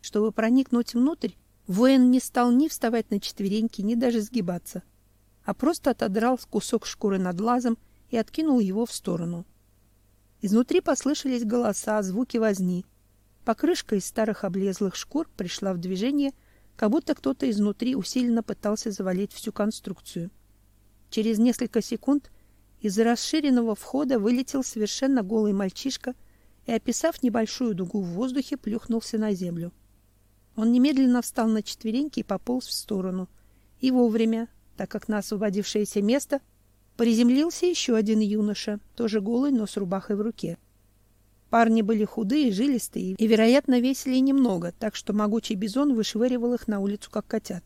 Чтобы проникнуть внутрь, воин не стал ни вставать на четвереньки, ни даже сгибаться, а просто отодрал кусок шкуры над глазом и откинул его в сторону. Изнутри послышались голоса, звуки возни. Покрышка из старых облезлых шкур пришла в движение, как будто кто-то изнутри усиленно пытался завалить всю конструкцию. Через несколько секунд из расширенного входа вылетел совершенно голый мальчишка и, описав небольшую дугу в воздухе, плюхнулся на землю. Он немедленно встал на четвереньки и пополз в сторону. И вовремя, так как на освободившееся место приземлился еще один юноша, тоже голый, но с рубахой в руке. Парни были худые, жилистые и, вероятно, весили немного, так что могучий бизон вышвыривал их на улицу, как котят.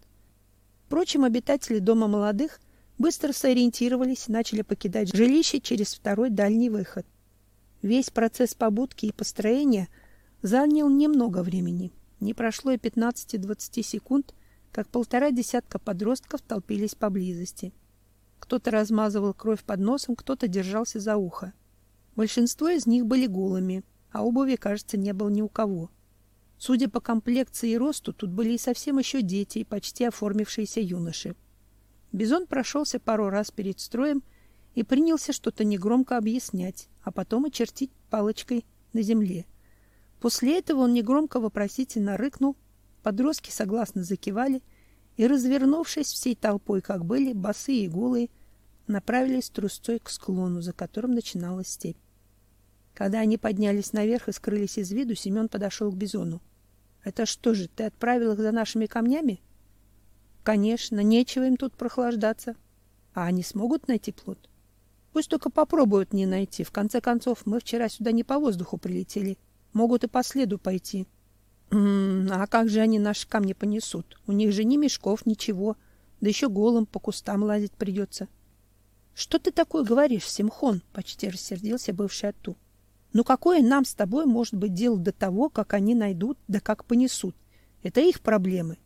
Впрочем, обитатели дома молодых быстро сориентировались и начали покидать жилище через второй дальний выход. Весь процесс побудки и построения занял немного времени. Не прошло и 15-20 секунд, как полтора десятка подростков толпились поблизости. Кто-то размазывал кровь под носом, кто-то держался за ухо. Большинство из них были голыми, а обуви, кажется, не было ни у кого. Судя по комплекции и росту, тут были и совсем еще дети, и почти оформившиеся юноши. Бизон прошелся пару раз перед строем и принялся что-то негромко объяснять, а потом и чертить палочкой на земле. После этого он негромко вопросительно рыкнул, подростки согласно закивали и, развернувшись всей толпой, как были, босые и голые, направились трусцой к склону, за которым начиналась степь. Когда они поднялись наверх и скрылись из виду, Семен подошел к Бизону. Это что же, ты отправил их за нашими камнями? Конечно, нечего им тут прохлаждаться. А они смогут найти плод? Пусть только попробуют не найти. В конце концов, мы вчера сюда не по воздуху прилетели. Могут и по следу пойти. А как же они наши камни понесут? У них же ни мешков, ничего. Да еще голым по кустам лазить придется. Что ты такое говоришь, Симхон? Почти рассердился бывший отту. Ну какое нам с тобой может быть дело до того, как они найдут, да как понесут? Это их проблемы.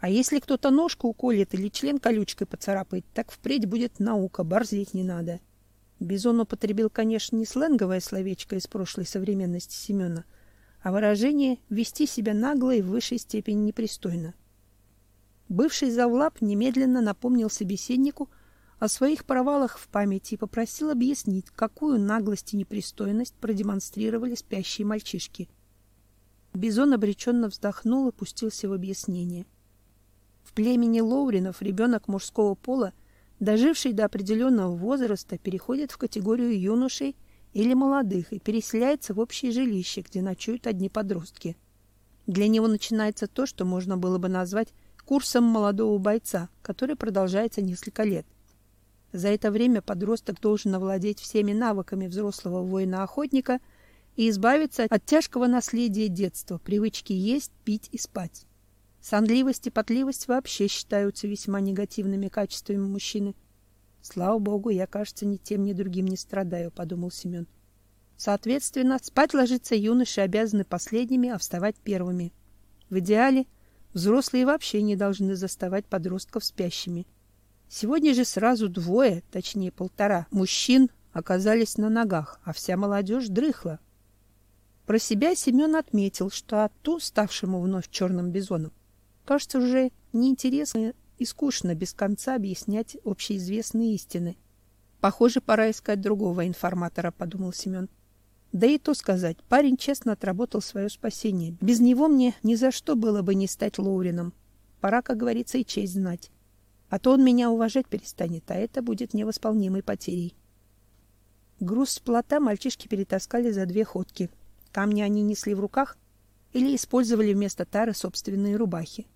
А если кто-то ножку уколет или член колючкой поцарапает, так впредь будет наука, борзеть не надо. Бизон употребил, конечно, не сленговое словечко из прошлой современности Семена, а выражение «вести себя нагло и в высшей степени непристойно». Бывший завлап немедленно напомнил собеседнику, о своих провалах в памяти и попросил объяснить, какую наглость и непристойность продемонстрировали спящие мальчишки. Бизон обреченно вздохнул и пустился в объяснение. В племени Лоуринов ребенок мужского пола, доживший до определенного возраста, переходит в категорию юношей или молодых и переселяется в общее жилище, где ночуют одни подростки. Для него начинается то, что можно было бы назвать курсом молодого бойца, который продолжается несколько лет. За это время подросток должен овладеть всеми навыками взрослого воина-охотника и избавиться от тяжкого наследия детства, привычки есть, пить и спать. Сонливость и потливость вообще считаются весьма негативными качествами мужчины. Слава богу, я, кажется, ни тем, ни другим не страдаю, подумал Семен. Соответственно, спать ложиться юноши обязаны последними, а вставать первыми. В идеале взрослые вообще не должны заставать подростков спящими. Сегодня же сразу двое, точнее полтора, мужчин оказались на ногах, а вся молодежь дрыхла. Про себя Семен отметил, что Ату, ставшему вновь черным бизоном, кажется уже неинтересно и скучно без конца объяснять общеизвестные истины. Похоже, пора искать другого информатора, подумал Семен. Да и то сказать, парень честно отработал свое спасение. Без него мне ни за что было бы не стать Лоурином. Пора, как говорится, и честь знать. А то он меня уважать перестанет, а это будет невосполнимой потерей. Груз с плота мальчишки перетаскали за две ходки. Камни они несли в руках или использовали вместо тары собственные рубахи.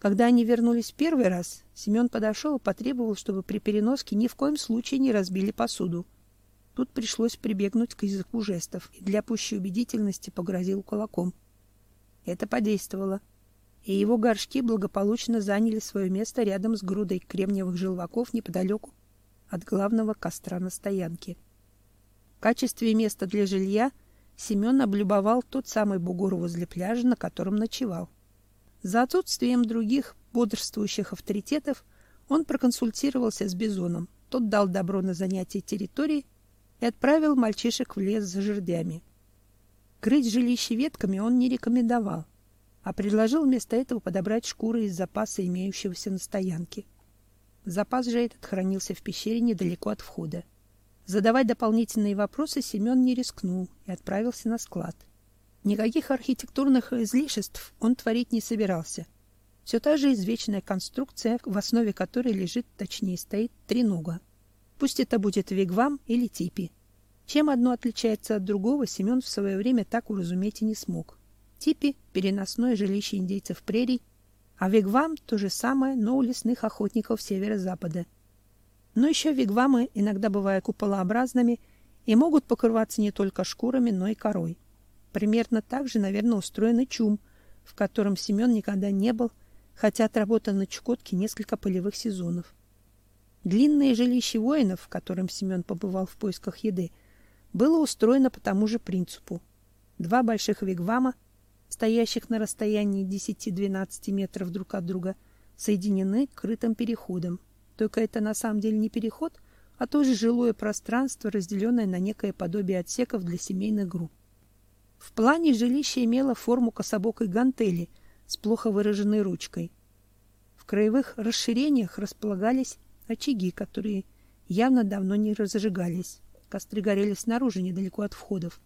Когда они вернулись в первый раз, Семен подошел и потребовал, чтобы при переноске ни в коем случае не разбили посуду. Тут пришлось прибегнуть к языку жестов и для пущей убедительности погрозил кулаком. Это подействовало, и его горшки благополучно заняли свое место рядом с грудой кремниевых желваков неподалеку от главного костра на стоянке. В качестве места для жилья Семен облюбовал тот самый бугор возле пляжа, на котором ночевал. За отсутствием других бодрствующих авторитетов он проконсультировался с Бизоном. Тот дал добро на занятие территории и отправил мальчишек в лес за жердями. Крыть жилище ветками он не рекомендовал, а предложил вместо этого подобрать шкуры из запаса, имеющегося на стоянке. Запас же этот хранился в пещере недалеко от входа. Задавать дополнительные вопросы Семен не рискнул и отправился на склад. Никаких архитектурных излишеств он творить не собирался. Все та же извечная конструкция, в основе которой лежит, точнее, стоит тренога. Пусть это будет вигвам или типи. Чем одно отличается от другого, Семен в свое время так уразуметь и не смог. Типи — переносное жилище индейцев прерий, а вигвам — то же самое, но у лесных охотников северо-запада. Но еще вигвамы иногда бывают куполообразными и могут покрываться не только шкурами, но и корой. Примерно так же, наверное, устроен и чум, в котором Семен никогда не был, хотя отработал на Чукотке несколько полевых сезонов. Длинное жилище воинов, в котором Семен побывал в поисках еды, было устроено по тому же принципу. Два больших вигвама, стоящих на расстоянии 10-12 метров друг от друга, соединены крытым переходом. Только это на самом деле не переход, а тоже жилое пространство, разделенное на некое подобие отсеков для семейных групп. В плане жилище имело форму кособокой гантели с плохо выраженной ручкой. В краевых расширениях располагались очаги, которые явно давно не разжигались. Костры горели снаружи, недалеко от входов.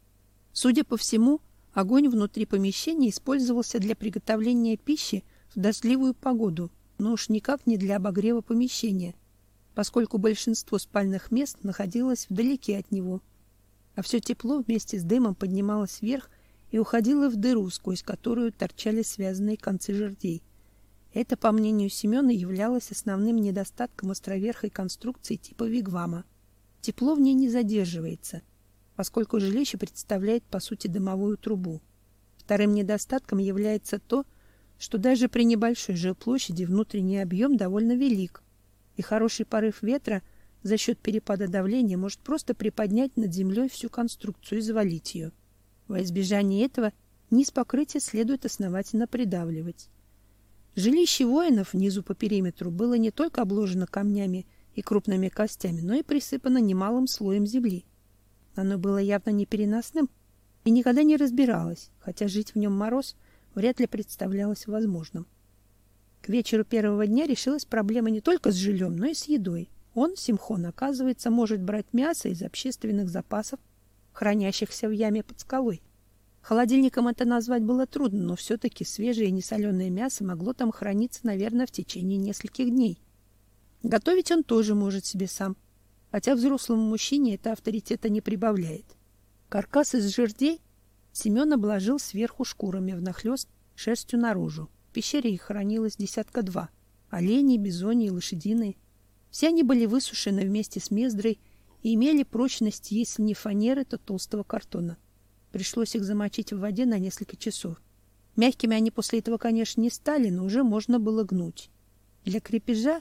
Судя по всему, огонь внутри помещения использовался для приготовления пищи в дождливую погоду, но уж никак не для обогрева помещения, поскольку большинство спальных мест находилось вдалеке от него а все тепло вместе с дымом поднималось вверх и уходило в дыру, сквозь которую торчали связанные концы жердей. Это, по мнению Семена, являлось основным недостатком островерхой конструкции типа вигвама. Тепло в ней не задерживается, поскольку жилище представляет по сути дымовую трубу. Вторым недостатком является то, что даже при небольшой жилплощади внутренний объем довольно велик, и хороший порыв ветра – за счет перепада давления может просто приподнять над землей всю конструкцию и завалить ее. Во избежание этого низ покрытия следует основательно придавливать. Жилище воинов внизу по периметру было не только обложено камнями и крупными костями, но и присыпано немалым слоем земли. Оно было явно непереносным и никогда не разбиралось, хотя жить в нем мороз вряд ли представлялось возможным. К вечеру первого дня решилась проблема не только с жильем, но и с едой. Он, Симхон, оказывается, может брать мясо из общественных запасов, хранящихся в яме под скалой. Холодильником это назвать было трудно, но все-таки свежее несоленое мясо могло там храниться, наверное, в течение нескольких дней. Готовить он тоже может себе сам. хотя взрослому мужчине это авторитета не прибавляет. Каркас из жердей Семен обложил сверху шкурами внахлёст шерстью наружу. В пещере их хранилось десятка два. Олени, бизони и лошадиные. Все они были высушены вместе с мездрой и имели прочность, если не фанеры, то толстого картона. Пришлось их замочить в воде на несколько часов. Мягкими они после этого, конечно, не стали, но уже можно было гнуть. Для крепежа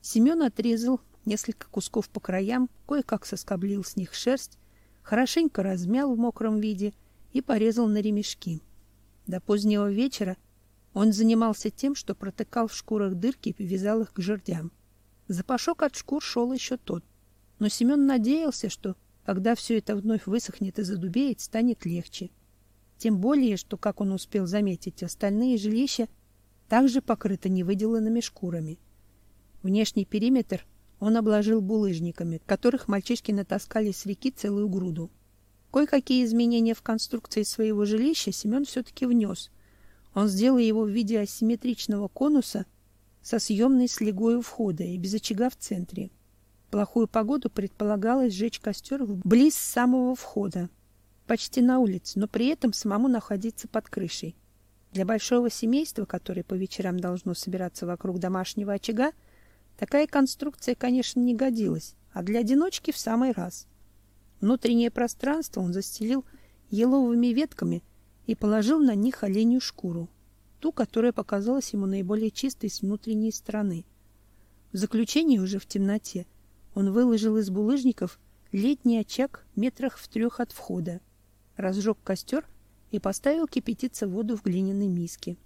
Семен отрезал несколько кусков по краям, кое-как соскоблил с них шерсть, хорошенько размял в мокром виде и порезал на ремешки. До позднего вечера он занимался тем, что протыкал в шкурах дырки и вязал их к жердям. Запашок от шкур шел еще тот. Но Семен надеялся, что, когда все это вновь высохнет и задубеет, станет легче. Тем более, что, как он успел заметить, остальные жилища также покрыты невыделанными шкурами. Внешний периметр он обложил булыжниками, которых мальчишки натаскали с реки целую груду. Кое-какие изменения в конструкции своего жилища Семен все-таки внес. Он сделал его в виде асимметричного конуса со съемной слегой у входа и без очага в центре. Плохую погоду предполагалось сжечь костер близ самого входа, почти на улице, но при этом самому находиться под крышей. Для большого семейства, которое по вечерам должно собираться вокруг домашнего очага, такая конструкция, конечно, не годилась, а для одиночки в самый раз. Внутреннее пространство он застелил еловыми ветками и положил на них оленью шкуру, ту, которая показалась ему наиболее чистой с внутренней стороны. В заключение уже в темноте он выложил из булыжников летний очаг метрах в трех от входа разжег костер и поставил кипятиться воду в глиняной миске.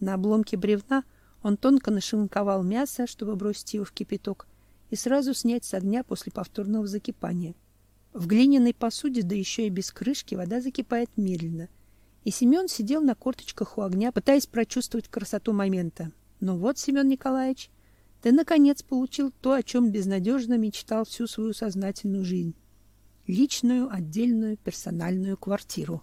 На обломке бревна он тонко нашинковал мясо, чтобы бросить его в кипяток и сразу снять с огня после повторного закипания. В глиняной посуде, да еще и без крышки, вода закипает медленно. И Семен сидел на корточках у огня, пытаясь прочувствовать красоту момента. Но «Ну вот, Семен Николаевич, ты наконец получил то, о чем безнадежно мечтал всю свою сознательную жизнь личную отдельную персональную квартиру.